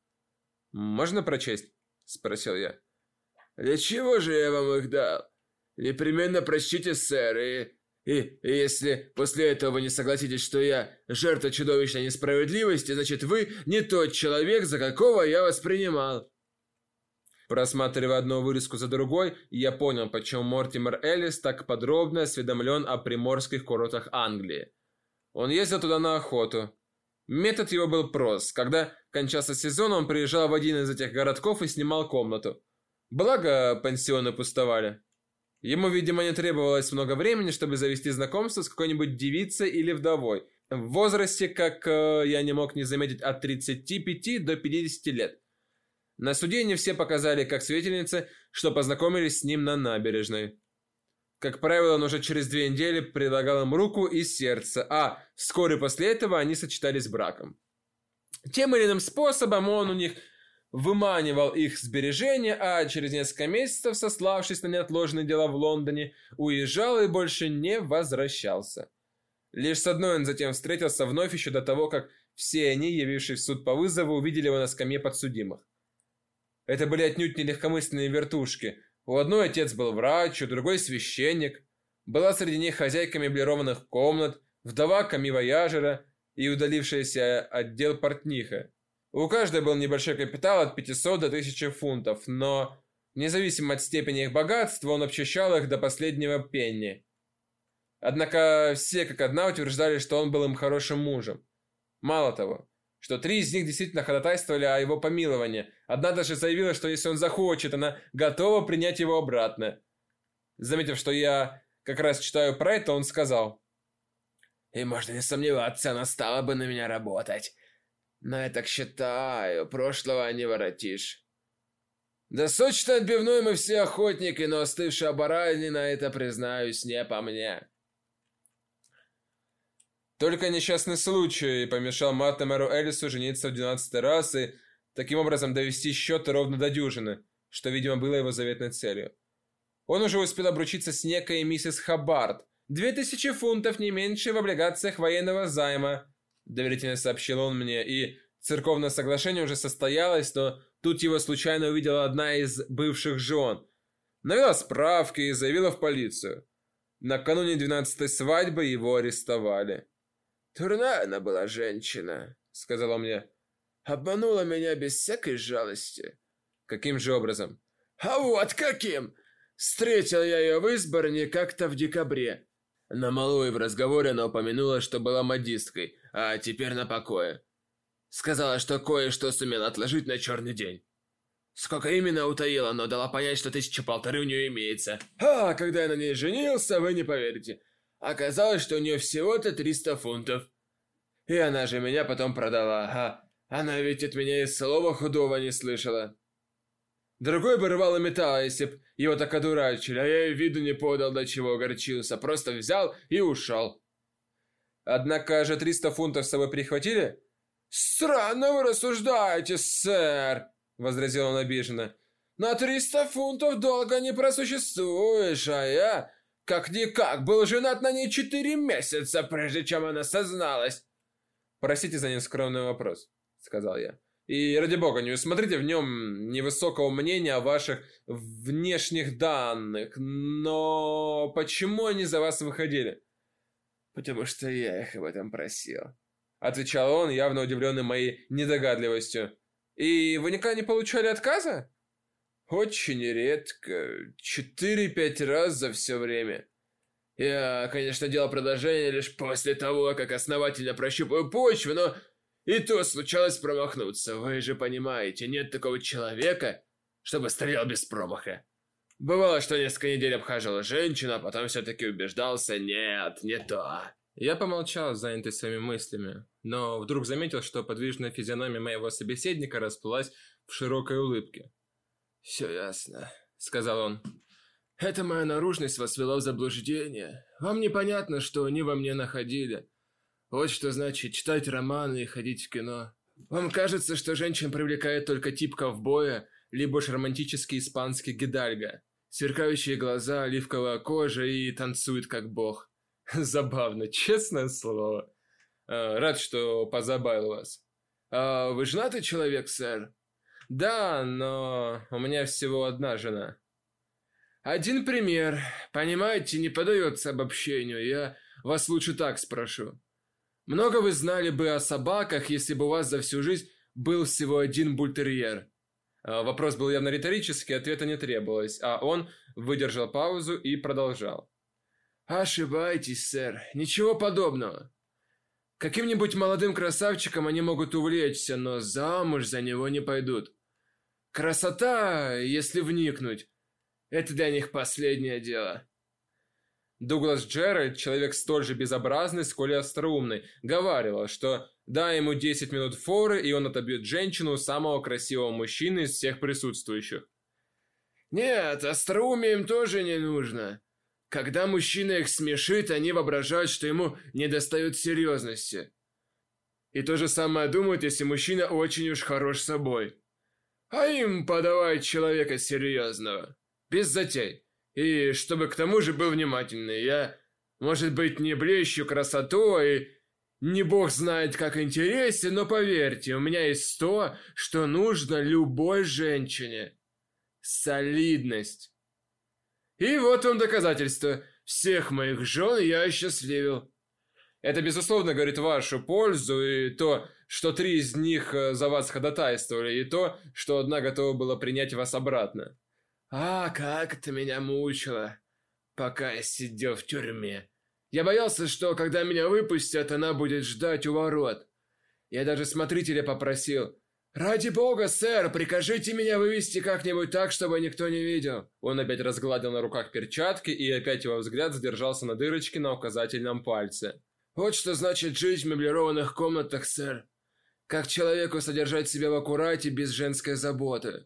«Можно прочесть?» – спросил я. «Для чего же я вам их дал? Непременно прочтите, сэр, и... И, и если после этого вы не согласитесь, что я жертва чудовищной несправедливости, значит вы не тот человек, за какого я вас принимал». Просматривая одну вырезку за другой, я понял, почему Мортимер Эллис так подробно осведомлен о приморских курортах Англии. Он ездил туда на охоту. Метод его был прост. Когда кончался сезон, он приезжал в один из этих городков и снимал комнату. Благо, пансионы пустовали. Ему, видимо, не требовалось много времени, чтобы завести знакомство с какой-нибудь девицей или вдовой. В возрасте, как э, я не мог не заметить, от 35 до 50 лет. На суде не все показали, как свидетельницы, что познакомились с ним на набережной. Как правило, он уже через две недели предлагал им руку и сердце, а вскоре после этого они сочетались браком. Тем или иным способом он у них выманивал их сбережения, а через несколько месяцев, сославшись на неотложные дела в Лондоне, уезжал и больше не возвращался. Лишь с одной он затем встретился вновь еще до того, как все они, явившись в суд по вызову, увидели его на скамье подсудимых. Это были отнюдь не легкомысленные вертушки. У одной отец был врач, у другой священник. Была среди них хозяйка меблированных комнат, вдова камивояжера и удалившаяся отдел портниха. У каждой был небольшой капитал от 500 до 1000 фунтов, но, независимо от степени их богатства, он обчищал их до последнего пенни. Однако все как одна утверждали, что он был им хорошим мужем. Мало того, что три из них действительно ходатайствовали о его помиловании. Одна даже заявила, что если он захочет, она готова принять его обратно. Заметив, что я как раз читаю про это, он сказал. «И можно не сомневаться, она стала бы на меня работать. Но я так считаю, прошлого не воротишь». Да сочно отбивной мы все охотники, но остывшая баранина, это, признаюсь, не по мне. Только несчастный случай помешал Маттемеру Элису жениться в двенадцатый раз и таким образом довести счеты ровно до дюжины, что, видимо, было его заветной целью. Он уже успел обручиться с некой миссис Хаббард. «Две тысячи фунтов, не меньше, в облигациях военного займа», — доверительно сообщил он мне, и церковное соглашение уже состоялось, но тут его случайно увидела одна из бывших жен. Навела справки и заявила в полицию. Накануне двенадцатой свадьбы его арестовали. «Турная она была женщина», — сказала мне. «Обманула меня без всякой жалости». «Каким же образом?» «А вот каким! Встретил я ее в Изборне как-то в декабре. На малу и в разговоре она упомянула, что была модисткой, а теперь на покое. Сказала, что кое-что сумела отложить на черный день. Сколько именно утаила, но дала понять, что тысяча полторы у нее имеется. А когда я на ней женился, вы не поверите. Оказалось, что у нее всего-то 300 фунтов. И она же меня потом продала, ага. Она ведь от меня и слова худого не слышала. Другой бы рвал и металл, если б его так одурачили, а я и виду не подал, до чего огорчился. Просто взял и ушел. Однако же 300 фунтов с собой прихватили? Странно вы рассуждаете, сэр, возразил он обиженно. На 300 фунтов долго не просуществуешь, а я как-никак, был женат на ней четыре месяца, прежде чем она созналась. Простите за нескромный вопрос, сказал я. И ради бога, не усмотрите в нем невысокого мнения о ваших внешних данных. Но почему они за вас выходили? Потому что я их об этом просил. Отвечал он, явно удивленный моей недогадливостью. И вы никогда не получали отказа? Очень редко. Четыре-пять раз за все время. Я, конечно, делал предложение лишь после того, как основательно прощупаю почву, но и то случалось промахнуться. Вы же понимаете, нет такого человека, чтобы стрелял без промаха. Бывало, что несколько недель обхаживала женщина, а потом все-таки убеждался, нет, не то. Я помолчал, занятый своими мыслями, но вдруг заметил, что подвижная физиономия моего собеседника расплылась в широкой улыбке. «Все ясно», — сказал он. «Это моя наружность вас вела в заблуждение. Вам непонятно, что они во мне находили. Вот что значит читать романы и ходить в кино. Вам кажется, что женщин привлекает только тип ковбоя, либо уж романтический испанский гидальго. Сверкающие глаза, оливковая кожа и танцует как бог. [laughs] Забавно, честное слово. А, рад, что позабавил вас. А вы женатый человек, сэр? Да, но у меня всего одна жена. Один пример. Понимаете, не подается обобщению. Я вас лучше так спрошу. Много вы знали бы о собаках, если бы у вас за всю жизнь был всего один бультерьер? А, вопрос был явно риторический, ответа не требовалось, а он выдержал паузу и продолжал. Ошибаетесь, сэр. Ничего подобного. Каким-нибудь молодым красавчиком они могут увлечься, но замуж за него не пойдут. Красота, если вникнуть, это для них последнее дело. Дуглас Джеральд, человек столь же безобразный, сколь и остроумный, говаривал, что дай ему 10 минут форы, и он отобьет женщину самого красивого мужчины из всех присутствующих. Нет, остроумие им тоже не нужно. Когда мужчина их смешит, они воображают, что ему недостает серьезности. И то же самое думают, если мужчина очень уж хорош собой. А им подавать человека серьезного. Без затей. И чтобы к тому же был внимательный. Я, может быть, не блещу красотой, не бог знает как интересен, но поверьте, у меня есть то, что нужно любой женщине. Солидность. И вот вам доказательство. Всех моих жен я осчастливил. Это, безусловно, говорит вашу пользу, и то, что три из них э, за вас ходатайствовали, и то, что одна готова была принять вас обратно. А, как это меня мучило, пока я сидел в тюрьме. Я боялся, что, когда меня выпустят, она будет ждать у ворот. Я даже смотрителя попросил. «Ради бога, сэр, прикажите меня вывести как-нибудь так, чтобы никто не видел». Он опять разгладил на руках перчатки, и опять его взгляд задержался на дырочке на указательном пальце. Вот что значит жить в меблированных комнатах, сэр. Как человеку содержать себя в аккурате без женской заботы.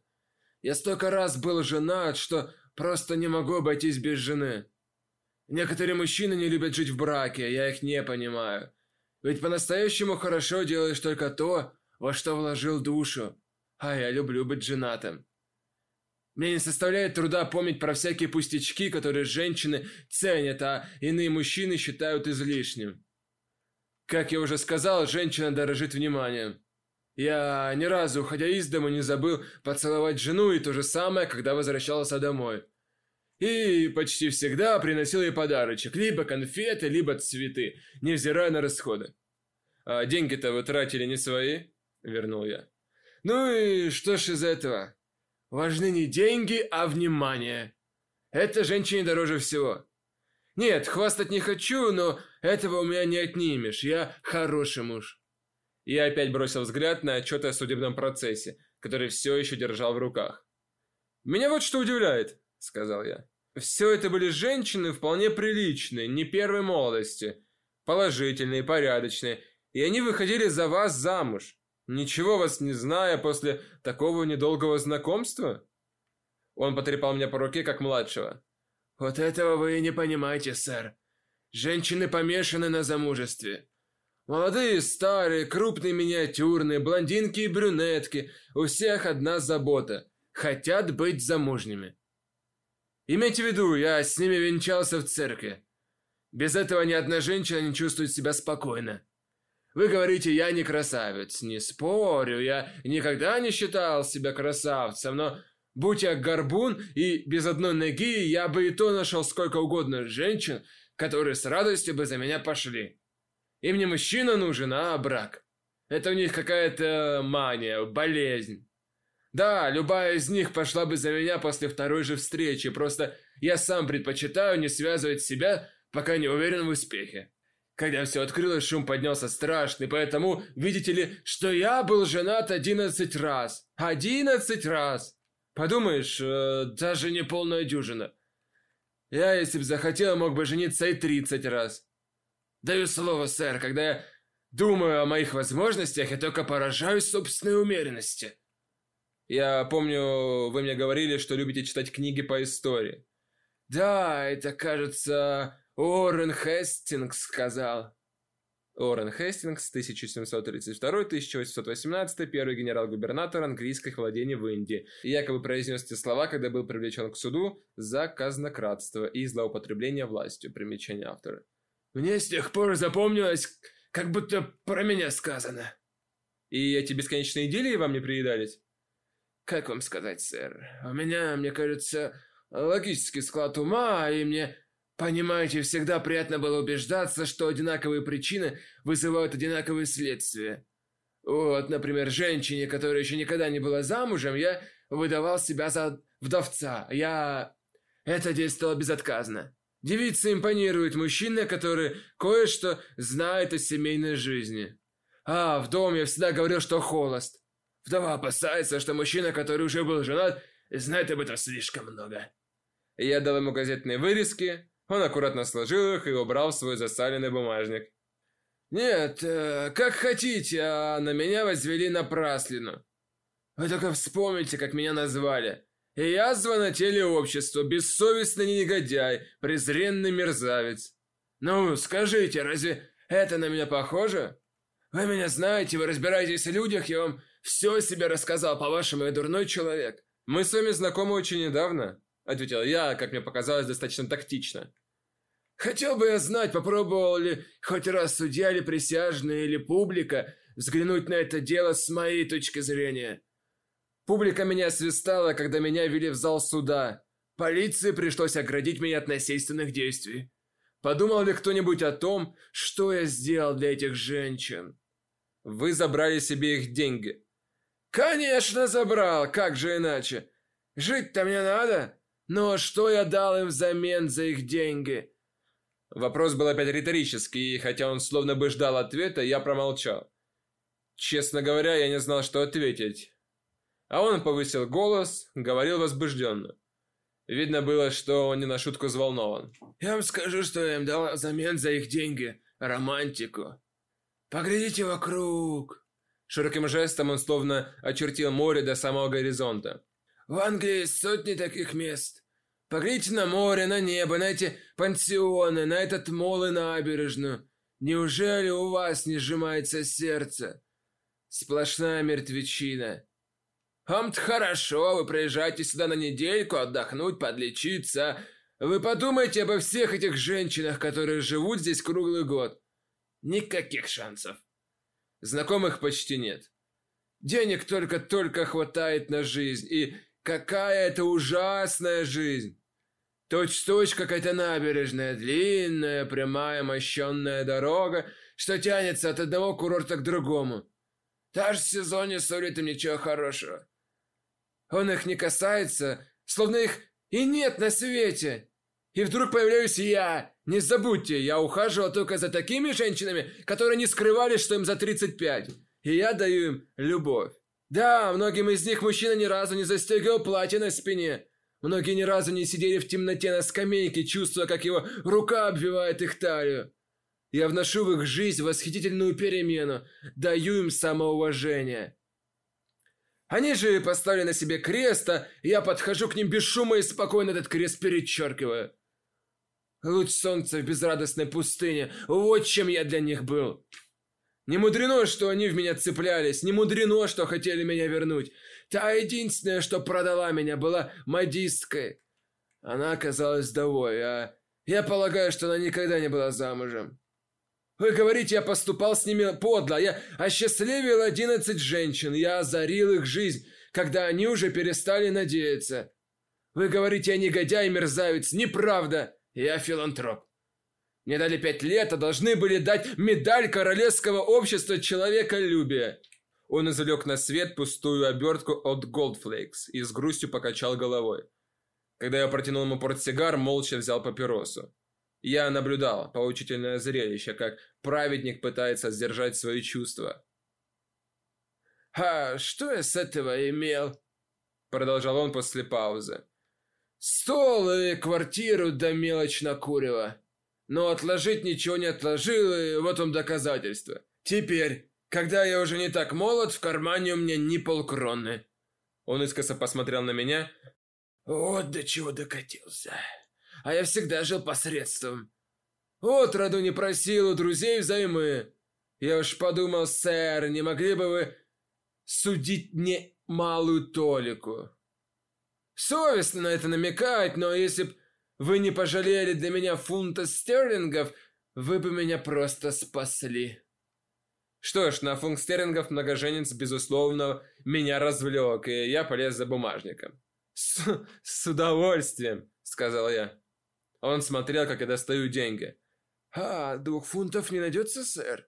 Я столько раз был женат, что просто не могу обойтись без жены. Некоторые мужчины не любят жить в браке, я их не понимаю. Ведь по-настоящему хорошо делаешь только то, во что вложил душу. А я люблю быть женатым. Мне не составляет труда помнить про всякие пустячки, которые женщины ценят, а иные мужчины считают излишним. Как я уже сказал, женщина дорожит вниманием. Я ни разу, уходя из дома, не забыл поцеловать жену, и то же самое, когда возвращался домой. И почти всегда приносил ей подарочек, либо конфеты, либо цветы, невзирая на расходы. «А деньги-то вы тратили не свои?» – вернул я. «Ну и что ж из этого? Важны не деньги, а внимание. Это женщине дороже всего. Нет, хвастать не хочу, но этого у меня не отнимешь. Я хороший муж. Я опять бросил взгляд на отчет о судебном процессе, который все еще держал в руках. «Меня вот что удивляет», — сказал я. «Все это были женщины вполне приличные, не первой молодости, положительные, порядочные, и они выходили за вас замуж, ничего вас не зная после такого недолгого знакомства?» Он потрепал меня по руке, как младшего. «Вот этого вы и не понимаете, сэр. Женщины помешаны на замужестве. Молодые, старые, крупные, миниатюрные, блондинки и брюнетки. У всех одна забота. Хотят быть замужними. Имейте в виду, я с ними венчался в церкви. Без этого ни одна женщина не чувствует себя спокойно. Вы говорите, я не красавец. Не спорю, я никогда не считал себя красавцем, но Будь я горбун и без одной ноги, я бы и то нашел сколько угодно женщин, которые с радостью бы за меня пошли. Им не мужчина нужен, а брак. Это у них какая-то мания, болезнь. Да, любая из них пошла бы за меня после второй же встречи, просто я сам предпочитаю не связывать себя, пока не уверен в успехе. Когда все открылось, шум поднялся страшный, поэтому, видите ли, что я был женат одиннадцать раз. Одиннадцать раз! Подумаешь, э, даже не полная дюжина. Я, если б захотел, мог бы жениться и тридцать раз. Даю слово, сэр, когда я думаю о моих возможностях, я только поражаюсь собственной умеренности. Я помню, вы мне говорили, что любите читать книги по истории. Да, это, кажется, Уоррен Хестингс сказал. Уоррен Хестингс, 1732-1818, первый генерал-губернатор английских владений в Индии, и якобы произнес эти слова, когда был привлечен к суду за казнократство и злоупотребление властью, примечание автора. Мне с тех пор запомнилось, как будто про меня сказано. И эти бесконечные идеи вам не приедались? Как вам сказать, сэр? У меня, мне кажется, логический склад ума, и мне Понимаете, всегда приятно было убеждаться, что одинаковые причины вызывают одинаковые следствия. Вот, например, женщине, которая еще никогда не была замужем, я выдавал себя за вдовца. Я... Это действовало безотказно. Девица импонирует мужчина, который кое-что знает о семейной жизни. А, в дом я всегда говорил, что холост. Вдова опасается, что мужчина, который уже был женат, знает об этом слишком много. Я дал ему газетные вырезки, он аккуратно сложил их и убрал в свой засаленный бумажник. «Нет, э, как хотите, а на меня возвели напраслину. Вы только вспомните, как меня назвали. Язва на теле общества, бессовестный негодяй, презренный мерзавец. Ну, скажите, разве это на меня похоже? Вы меня знаете, вы разбираетесь в людях, я вам все о себе рассказал, по-вашему, я дурной человек. Мы с вами знакомы очень недавно, ответил я, как мне показалось, достаточно тактично. Хотел бы я знать, попробовал ли хоть раз судья или присяжные или публика взглянуть на это дело с моей точки зрения. Публика меня свистала, когда меня вели в зал суда. Полиции пришлось оградить меня от насильственных действий. Подумал ли кто-нибудь о том, что я сделал для этих женщин? Вы забрали себе их деньги. Конечно, забрал, как же иначе? Жить-то мне надо. Но что я дал им взамен за их деньги? Вопрос был опять риторический, и хотя он словно бы ждал ответа, я промолчал. Честно говоря, я не знал, что ответить. А он повысил голос, говорил возбужденно. Видно было, что он не на шутку взволнован. «Я вам скажу, что я им дал взамен за их деньги. Романтику. Поглядите вокруг». Широким жестом он словно очертил море до самого горизонта. «В Англии есть сотни таких мест. Поглядите на море, на небо, на эти пансионы, на этот мол и набережную. Неужели у вас не сжимается сердце? Сплошная мертвечина. Вам-то хорошо, вы приезжаете сюда на недельку отдохнуть, подлечиться. Вы подумайте обо всех этих женщинах, которые живут здесь круглый год. Никаких шансов. Знакомых почти нет. Денег только-только хватает на жизнь, и какая это ужасная жизнь. Точь-точь, как эта набережная, длинная, прямая, мощенная дорога, что тянется от одного курорта к другому. Даже в сезоне сулит им ничего хорошего. Он их не касается, словно их и нет на свете. И вдруг появляюсь я. Не забудьте, я ухаживал только за такими женщинами, которые не скрывали, что им за 35. И я даю им любовь. Да, многим из них мужчина ни разу не застегивал платье на спине. Многие ни разу не сидели в темноте на скамейке, чувствуя, как его рука обвивает их талию. Я вношу в их жизнь восхитительную перемену, даю им самоуважение. Они же поставили на себе крест, а я подхожу к ним без шума и спокойно этот крест перечеркиваю. Луч солнца в безрадостной пустыне. Вот чем я для них был. Не мудрено, что они в меня цеплялись, не мудрено, что хотели меня вернуть. Та единственная, что продала меня, была модисткой. Она оказалась вдовой, а я полагаю, что она никогда не была замужем. Вы говорите, я поступал с ними подло. Я осчастливил одиннадцать женщин. Я озарил их жизнь, когда они уже перестали надеяться. Вы говорите, я негодяй и мерзавец. Неправда. Я филантроп. Мне дали пять лет, а должны были дать медаль Королевского общества человеколюбия. Он извлек на свет пустую обертку от Goldflakes и с грустью покачал головой. Когда я протянул ему портсигар, молча взял папиросу. Я наблюдал поучительное зрелище, как праведник пытается сдержать свои чувства. «А что я с этого имел?» Продолжал он после паузы. «Стол и квартиру да мелочь накурила. Но отложить ничего не отложил, и вот вам доказательство. Теперь, когда я уже не так молод, в кармане у меня ни полкроны». Он искоса посмотрел на меня. «Вот до чего докатился» а я всегда жил посредством. Отроду не просил у друзей взаймы. Я уж подумал, сэр, не могли бы вы судить мне малую толику? Совестно на это намекать, но если б вы не пожалели для меня фунта стерлингов, вы бы меня просто спасли. Что ж, на фунт стерлингов многоженец, безусловно, меня развлек, и я полез за бумажником. «С, с удовольствием», — сказал я. Он смотрел, как я достаю деньги. «А, двух фунтов не найдется, сэр?»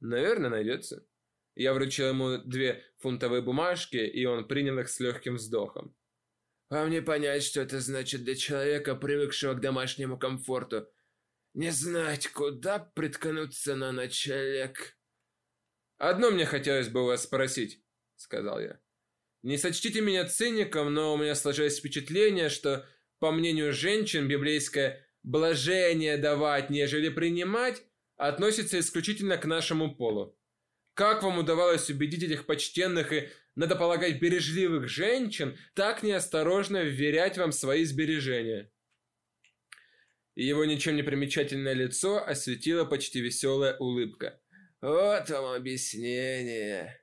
«Наверное, найдется». Я вручил ему две фунтовые бумажки, и он принял их с легким вздохом. «Вам не понять, что это значит для человека, привыкшего к домашнему комфорту. Не знать, куда приткнуться на ночлег». «Одно мне хотелось бы вас спросить», — сказал я. «Не сочтите меня циником, но у меня сложилось впечатление, что по мнению женщин, библейское «блажение давать, нежели принимать» относится исключительно к нашему полу. Как вам удавалось убедить этих почтенных и надо полагать, бережливых женщин так неосторожно вверять вам свои сбережения. И его ничем не примечательное лицо осветила почти веселая улыбка. Вот вам объяснение.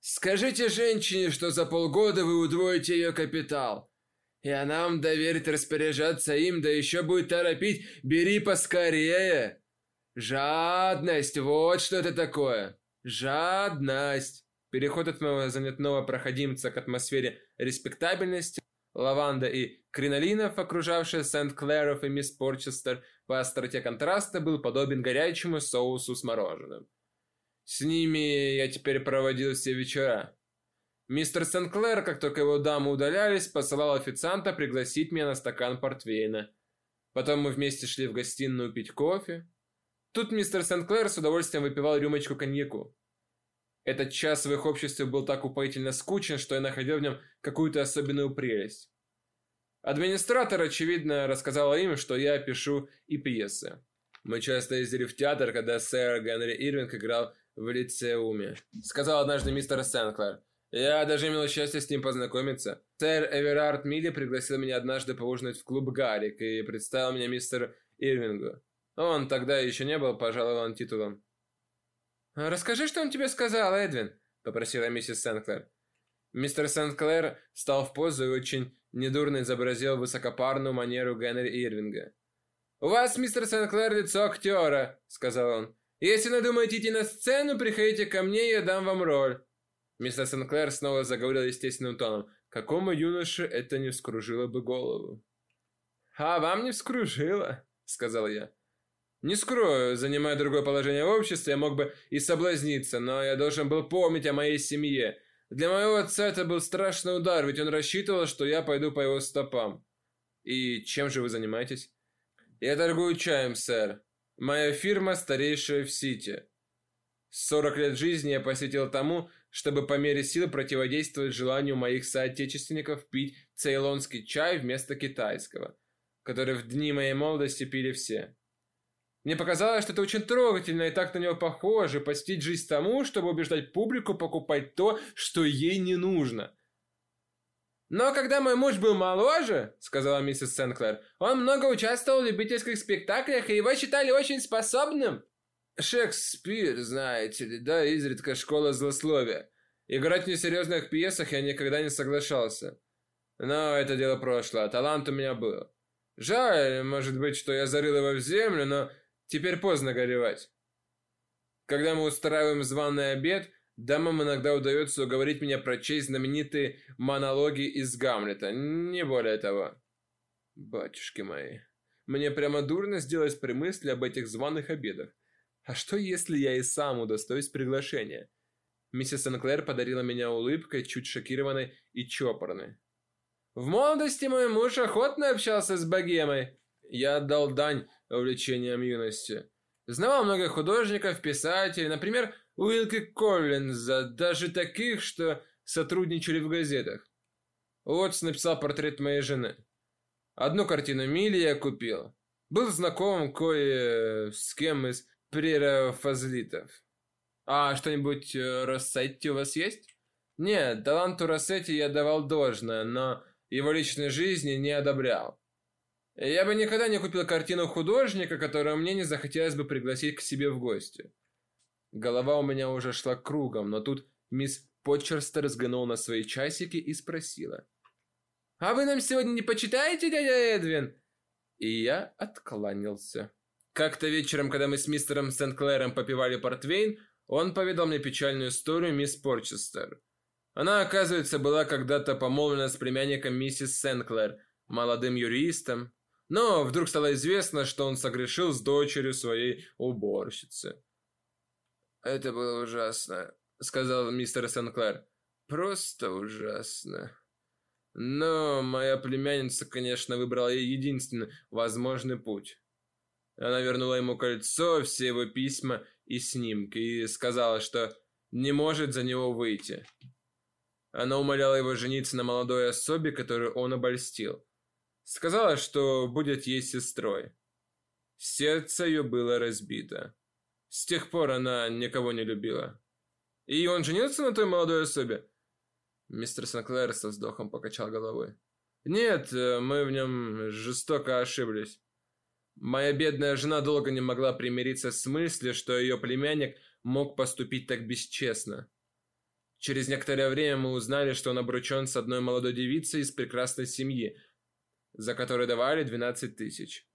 Скажите женщине, что за полгода вы удвоите ее капитал. И она вам доверит распоряжаться им, да еще будет торопить. Бери поскорее. Жадность, вот что это такое. Жадность. Переход от моего занятного проходимца к атмосфере респектабельности, лаванда и кринолинов, окружавшая Сент-Клэров и мисс Порчестер, по остроте контраста был подобен горячему соусу с мороженым. С ними я теперь проводил все вечера. Мистер Сент-Клэр, как только его дамы удалялись, посылал официанта пригласить меня на стакан портвейна. Потом мы вместе шли в гостиную пить кофе. Тут мистер Сент-Клэр с удовольствием выпивал рюмочку коньяку. Этот час в их обществе был так упоительно скучен, что я находил в нем какую-то особенную прелесть. Администратор, очевидно, рассказал им, что я пишу и пьесы. Мы часто ездили в театр, когда сэр Генри Ирвинг играл в лицеуме. Сказал однажды мистер Сенклер. Я даже имел счастье с ним познакомиться. Сэр Эверард Милли пригласил меня однажды поужинать в клуб Гарик и представил меня мистеру Ирвингу. Он тогда еще не был пожалован титулом. «Расскажи, что он тебе сказал, Эдвин», — попросила миссис Сенклер. Мистер Сент-Клэр стал в позу и очень недурно изобразил высокопарную манеру Генри Ирвинга. «У вас, мистер Сент-Клэр, лицо актера», — сказал он. «Если надумаете идти на сцену, приходите ко мне, и я дам вам роль». Мистер Сент-Клэр снова заговорил естественным тоном. Какому юноше это не вскружило бы голову? «А вам не вскружило», — сказал я. Не скрою, занимая другое положение в обществе, я мог бы и соблазниться, но я должен был помнить о моей семье. Для моего отца это был страшный удар, ведь он рассчитывал, что я пойду по его стопам. И чем же вы занимаетесь? Я торгую чаем, сэр. Моя фирма старейшая в Сити. Сорок лет жизни я посвятил тому, чтобы по мере сил противодействовать желанию моих соотечественников пить цейлонский чай вместо китайского, который в дни моей молодости пили все. Мне показалось, что это очень трогательно и так на него похоже, посвятить жизнь тому, чтобы убеждать публику покупать то, что ей не нужно. «Но когда мой муж был моложе, — сказала миссис Сенклер, — он много участвовал в любительских спектаклях, и его считали очень способным». «Шекспир, знаете ли, да, изредка школа злословия. Играть в несерьезных пьесах я никогда не соглашался. Но это дело прошлое, талант у меня был. Жаль, может быть, что я зарыл его в землю, но Теперь поздно горевать. Когда мы устраиваем званый обед, дамам иногда удается уговорить меня прочесть знаменитые монологи из Гамлета, не более того. Батюшки мои, мне прямо дурно сделать при мысли об этих званых обедах. А что, если я и сам удостоюсь приглашения? Миссис Сенклер подарила меня улыбкой, чуть шокированной и чопорной. В молодости мой муж охотно общался с богемой. Я отдал дань увлечением юности. Знавал много художников, писателей, например, Уилки Коллинза, даже таких, что сотрудничали в газетах. Уотс написал портрет моей жены. Одну картину Милли я купил. Был знаком кое с кем из прерафазлитов. А что-нибудь э, Россетти у вас есть? Нет, таланту Россетти я давал должное, но его личной жизни не одобрял. Я бы никогда не купил картину художника, которую мне не захотелось бы пригласить к себе в гости. Голова у меня уже шла кругом, но тут мисс Почерстер взглянула на свои часики и спросила. «А вы нам сегодня не почитаете, дядя Эдвин?» И я откланялся. Как-то вечером, когда мы с мистером Сент-Клэром попивали портвейн, он поведал мне печальную историю мисс Порчестер. Она, оказывается, была когда-то помолвлена с племянником миссис Сент-Клэр, молодым юристом, но вдруг стало известно, что он согрешил с дочерью своей уборщицы. «Это было ужасно», — сказал мистер Сенклер. «Просто ужасно». Но моя племянница, конечно, выбрала единственный возможный путь. Она вернула ему кольцо, все его письма и снимки, и сказала, что не может за него выйти. Она умоляла его жениться на молодой особе, которую он обольстил. Сказала, что будет ей сестрой. Сердце ее было разбито. С тех пор она никого не любила. И он женился на той молодой особе? Мистер Сенклер со вздохом покачал головой. Нет, э, мы в нем жестоко ошиблись. Моя бедная жена долго не могла примириться с мыслью, что ее племянник мог поступить так бесчестно. Через некоторое время мы узнали, что он обручен с одной молодой девицей из прекрасной семьи, за которой давали 12 тысяч.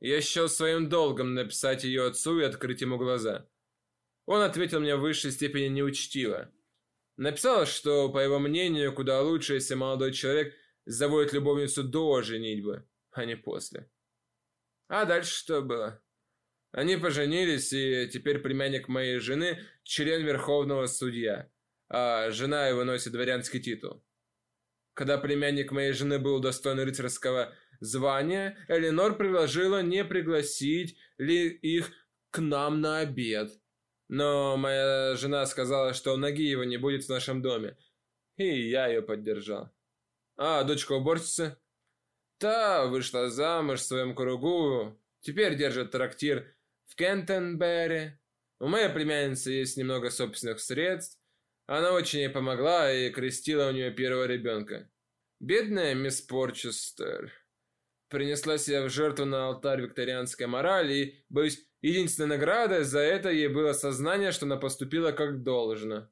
Я счел своим долгом написать ее отцу и открыть ему глаза. Он ответил мне в высшей степени неучтиво. Написал, что, по его мнению, куда лучше, если молодой человек заводит любовницу до женитьбы, а не после. А дальше что было? Они поженились, и теперь племянник моей жены – член Верховного Судья а жена его носит дворянский титул. Когда племянник моей жены был достоин рыцарского звания, Эленор предложила не пригласить ли их к нам на обед. Но моя жена сказала, что ноги его не будет в нашем доме, и я ее поддержал. А дочка уборщицы? Та вышла замуж в своем кругу, теперь держит трактир в Кентенберри. У моей племянницы есть немного собственных средств, она очень ей помогла и крестила у нее первого ребенка. Бедная мисс Порчестер принесла себя в жертву на алтарь викторианской морали, и, боюсь, единственной наградой за это ей было сознание, что она поступила как должно.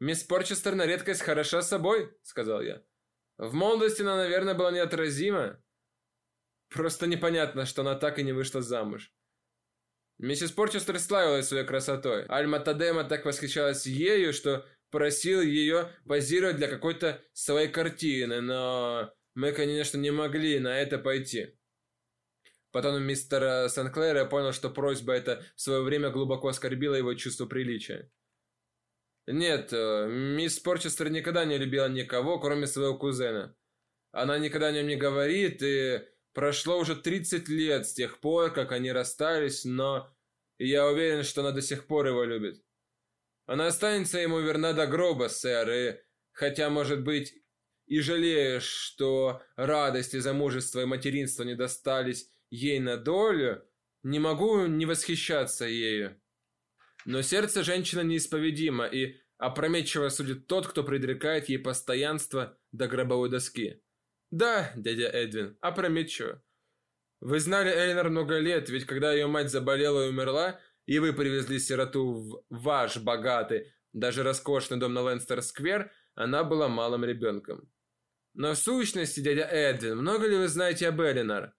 «Мисс Порчестер на редкость хороша собой», — сказал я. «В молодости она, наверное, была неотразима. Просто непонятно, что она так и не вышла замуж. Миссис Порчестер славилась своей красотой. Альма Тадема так восхищалась ею, что просил ее позировать для какой-то своей картины, но мы, конечно, не могли на это пойти. Потом мистер Сенклера понял, что просьба эта в свое время глубоко оскорбила его чувство приличия. Нет, э, мисс Порчестер никогда не любила никого, кроме своего кузена. Она никогда о нем не говорит, и Прошло уже 30 лет с тех пор, как они расстались, но я уверен, что она до сих пор его любит. Она останется ему верна до гроба, сэр, и хотя, может быть, и жалеешь, что радости замужества и материнства не достались ей на долю, не могу не восхищаться ею. Но сердце женщины неисповедимо, и опрометчиво судит тот, кто предрекает ей постоянство до гробовой доски. «Да, дядя Эдвин, опрометчиво. Вы знали Элинор много лет, ведь когда ее мать заболела и умерла, и вы привезли сироту в ваш богатый, даже роскошный дом на Лэнстер-сквер, она была малым ребенком. Но в сущности, дядя Эдвин, много ли вы знаете об Элинор?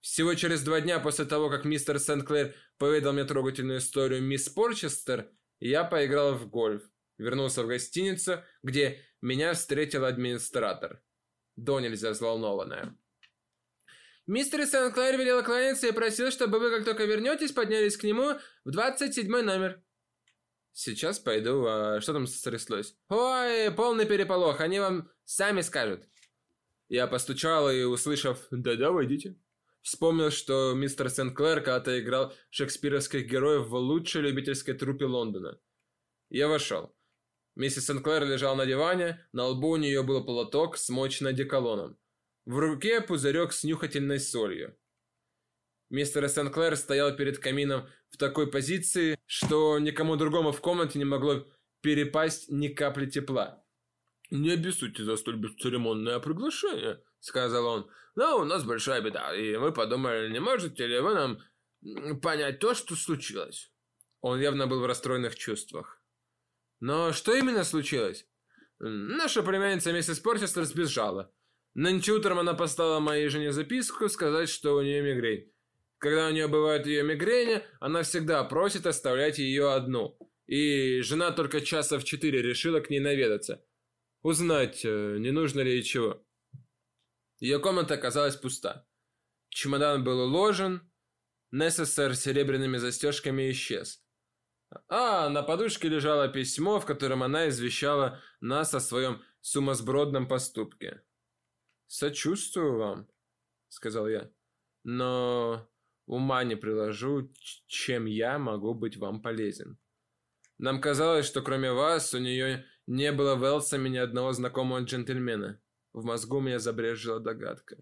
Всего через два дня после того, как мистер Сент-Клэр поведал мне трогательную историю мисс Порчестер, я поиграл в гольф, вернулся в гостиницу, где меня встретил администратор до нельзя взволнованная. Мистер Сент-Клэр велел кланяться и просил, чтобы вы, как только вернетесь, поднялись к нему в 27 номер. Сейчас пойду, а что там стряслось? Ой, полный переполох, они вам сами скажут. Я постучал и, услышав «Да-да, войдите», вспомнил, что мистер Сент-Клэр когда-то играл шекспировских героев в лучшей любительской труппе Лондона. Я вошел. Миссис Сенклер лежала на диване, на лбу у нее был платок, смоченный одеколоном. В руке пузырек с нюхательной солью. Мистер Сенклер стоял перед камином в такой позиции, что никому другому в комнате не могло перепасть ни капли тепла. «Не обессудьте за столь бесцеремонное приглашение», — сказал он. «Но у нас большая беда, и мы подумали, не можете ли вы нам понять то, что случилось?» Он явно был в расстроенных чувствах. Но что именно случилось? Наша племянница миссис Порчестер сбежала. Нынче утром она послала моей жене записку сказать, что у нее мигрень. Когда у нее бывает ее мигрень, она всегда просит оставлять ее одну. И жена только часа в четыре решила к ней наведаться. Узнать, э, не нужно ли ей чего. Ее комната оказалась пуста. Чемодан был уложен, Несессор с серебряными застежками исчез. А на подушке лежало письмо, в котором она извещала нас о своем сумасбродном поступке. «Сочувствую вам», — сказал я. «Но ума не приложу, чем я могу быть вам полезен. Нам казалось, что кроме вас у нее не было в Элсами ни одного знакомого джентльмена. В мозгу меня забрежила догадка.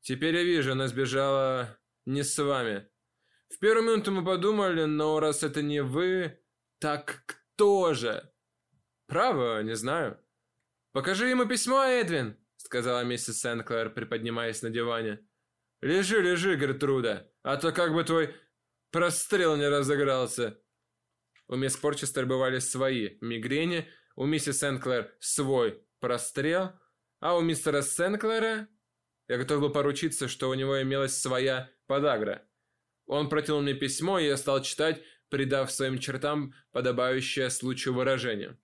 Теперь я вижу, она сбежала не с вами, в первую минуту мы подумали, но раз это не вы, так тоже. Право, не знаю. Покажи ему письмо, Эдвин, сказала миссис Сенклер, приподнимаясь на диване. Лежи, лежи, Гертруда, а то как бы твой прострел не разыгрался. У мисс Порчестер бывали свои мигрени, у миссис Сенклер свой прострел, а у мистера Сенклера я готов был поручиться, что у него имелась своя подагра. Он протянул мне письмо, и я стал читать, придав своим чертам подобающее случаю выражение.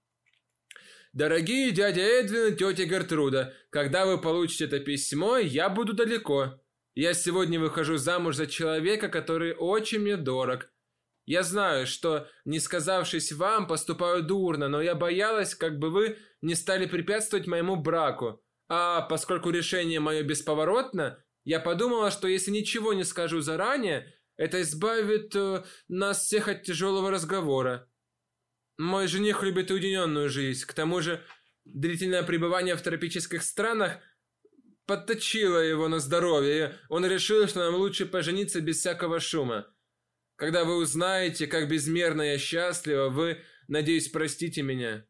«Дорогие дядя Эдвин и тетя Гертруда, когда вы получите это письмо, я буду далеко. Я сегодня выхожу замуж за человека, который очень мне дорог. Я знаю, что, не сказавшись вам, поступаю дурно, но я боялась, как бы вы не стали препятствовать моему браку. А поскольку решение мое бесповоротно, я подумала, что если ничего не скажу заранее, это избавит э, нас всех от тяжелого разговора. Мой жених любит уединенную жизнь. К тому же, длительное пребывание в тропических странах подточило его на здоровье, он решил, что нам лучше пожениться без всякого шума. Когда вы узнаете, как безмерно я счастлива, вы, надеюсь, простите меня.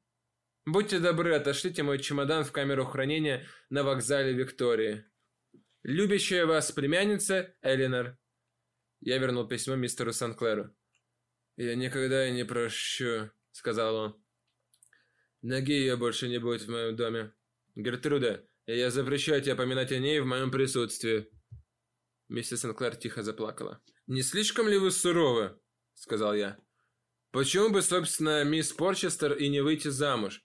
Будьте добры, отошлите мой чемодан в камеру хранения на вокзале Виктории. Любящая вас племянница Элинор. Я вернул письмо мистеру Санклеру. «Я никогда и не прощу», — сказал он. «Ноги ее больше не будет в моем доме. Гертруда, я запрещаю тебе поминать о ней в моем присутствии». Миссис Сенклер тихо заплакала. «Не слишком ли вы суровы?» — сказал я. «Почему бы, собственно, мисс Порчестер и не выйти замуж?»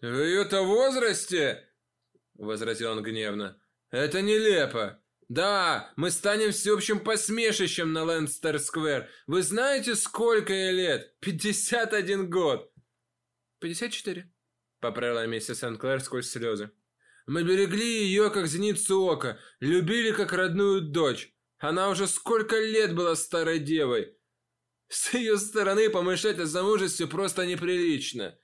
«В ее-то возрасте?» — возразил он гневно. «Это нелепо. Да, мы станем всеобщим посмешищем на Лэнстер-сквер. Вы знаете, сколько ей лет? Пятьдесят один год. Пятьдесят четыре. Поправила миссис Сент-Клэр сквозь слезы. Мы берегли ее, как зеницу ока, любили, как родную дочь. Она уже сколько лет была старой девой. С ее стороны помышлять о замужестве просто неприлично.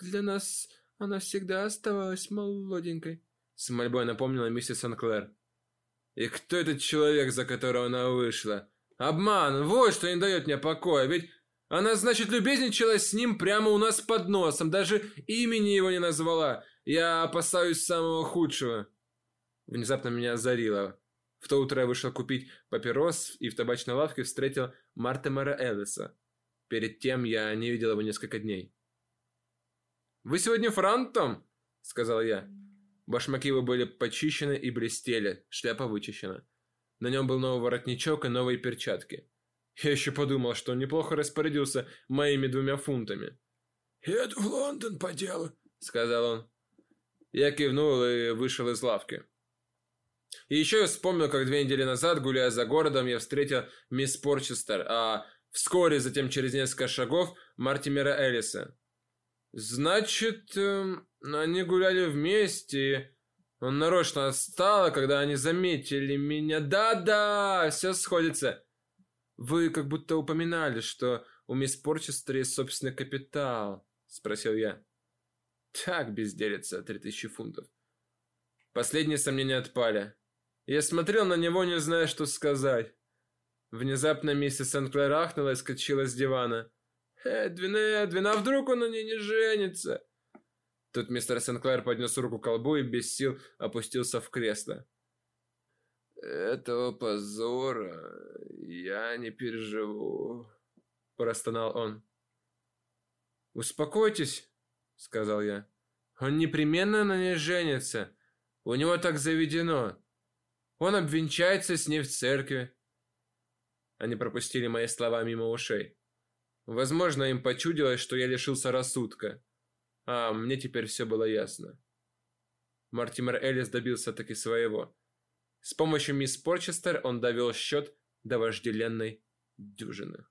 Для нас она всегда оставалась молоденькой. С мольбой напомнила миссис Санклер. И кто этот человек, за которого она вышла? Обман! Вот что не дает мне покоя, ведь она, значит, любезничала с ним прямо у нас под носом, даже имени его не назвала. Я опасаюсь самого худшего. Внезапно меня озарило. В то утро я вышел купить папирос и в табачной лавке встретил Мартемера Эллиса. Перед тем я не видел его несколько дней. «Вы сегодня франтом?» — сказал я. Башмаки его были почищены и блестели, шляпа вычищена. На нем был новый воротничок и новые перчатки. Я еще подумал, что он неплохо распорядился моими двумя фунтами. «Еду в Лондон по делу», — сказал он. Я кивнул и вышел из лавки. И еще я вспомнил, как две недели назад, гуляя за городом, я встретил мисс Порчестер, а вскоре, затем через несколько шагов, Мартимера Эллиса. Значит, эм, они гуляли вместе. Он нарочно отстал, когда они заметили меня. Да-да, все сходится. Вы как будто упоминали, что у мисс Порчестер есть собственный капитал, спросил я. Так безделится, три тысячи фунтов. Последние сомнения отпали. Я смотрел на него, не зная, что сказать. Внезапно миссис Сент-Клэр ахнула и скочила с дивана. «Эдвин, Эдвин, а вдруг он на ней не женится?» Тут мистер Сенклер поднес руку к колбу и без сил опустился в кресло. «Этого позора я не переживу», — простонал он. «Успокойтесь», — сказал я. «Он непременно на ней женится. У него так заведено. Он обвенчается с ней в церкви». Они пропустили мои слова мимо ушей. Возможно, им почудилось, что я лишился рассудка. А мне теперь все было ясно. Мартимер Эллис добился таки своего. С помощью мисс Порчестер он довел счет до вожделенной дюжины.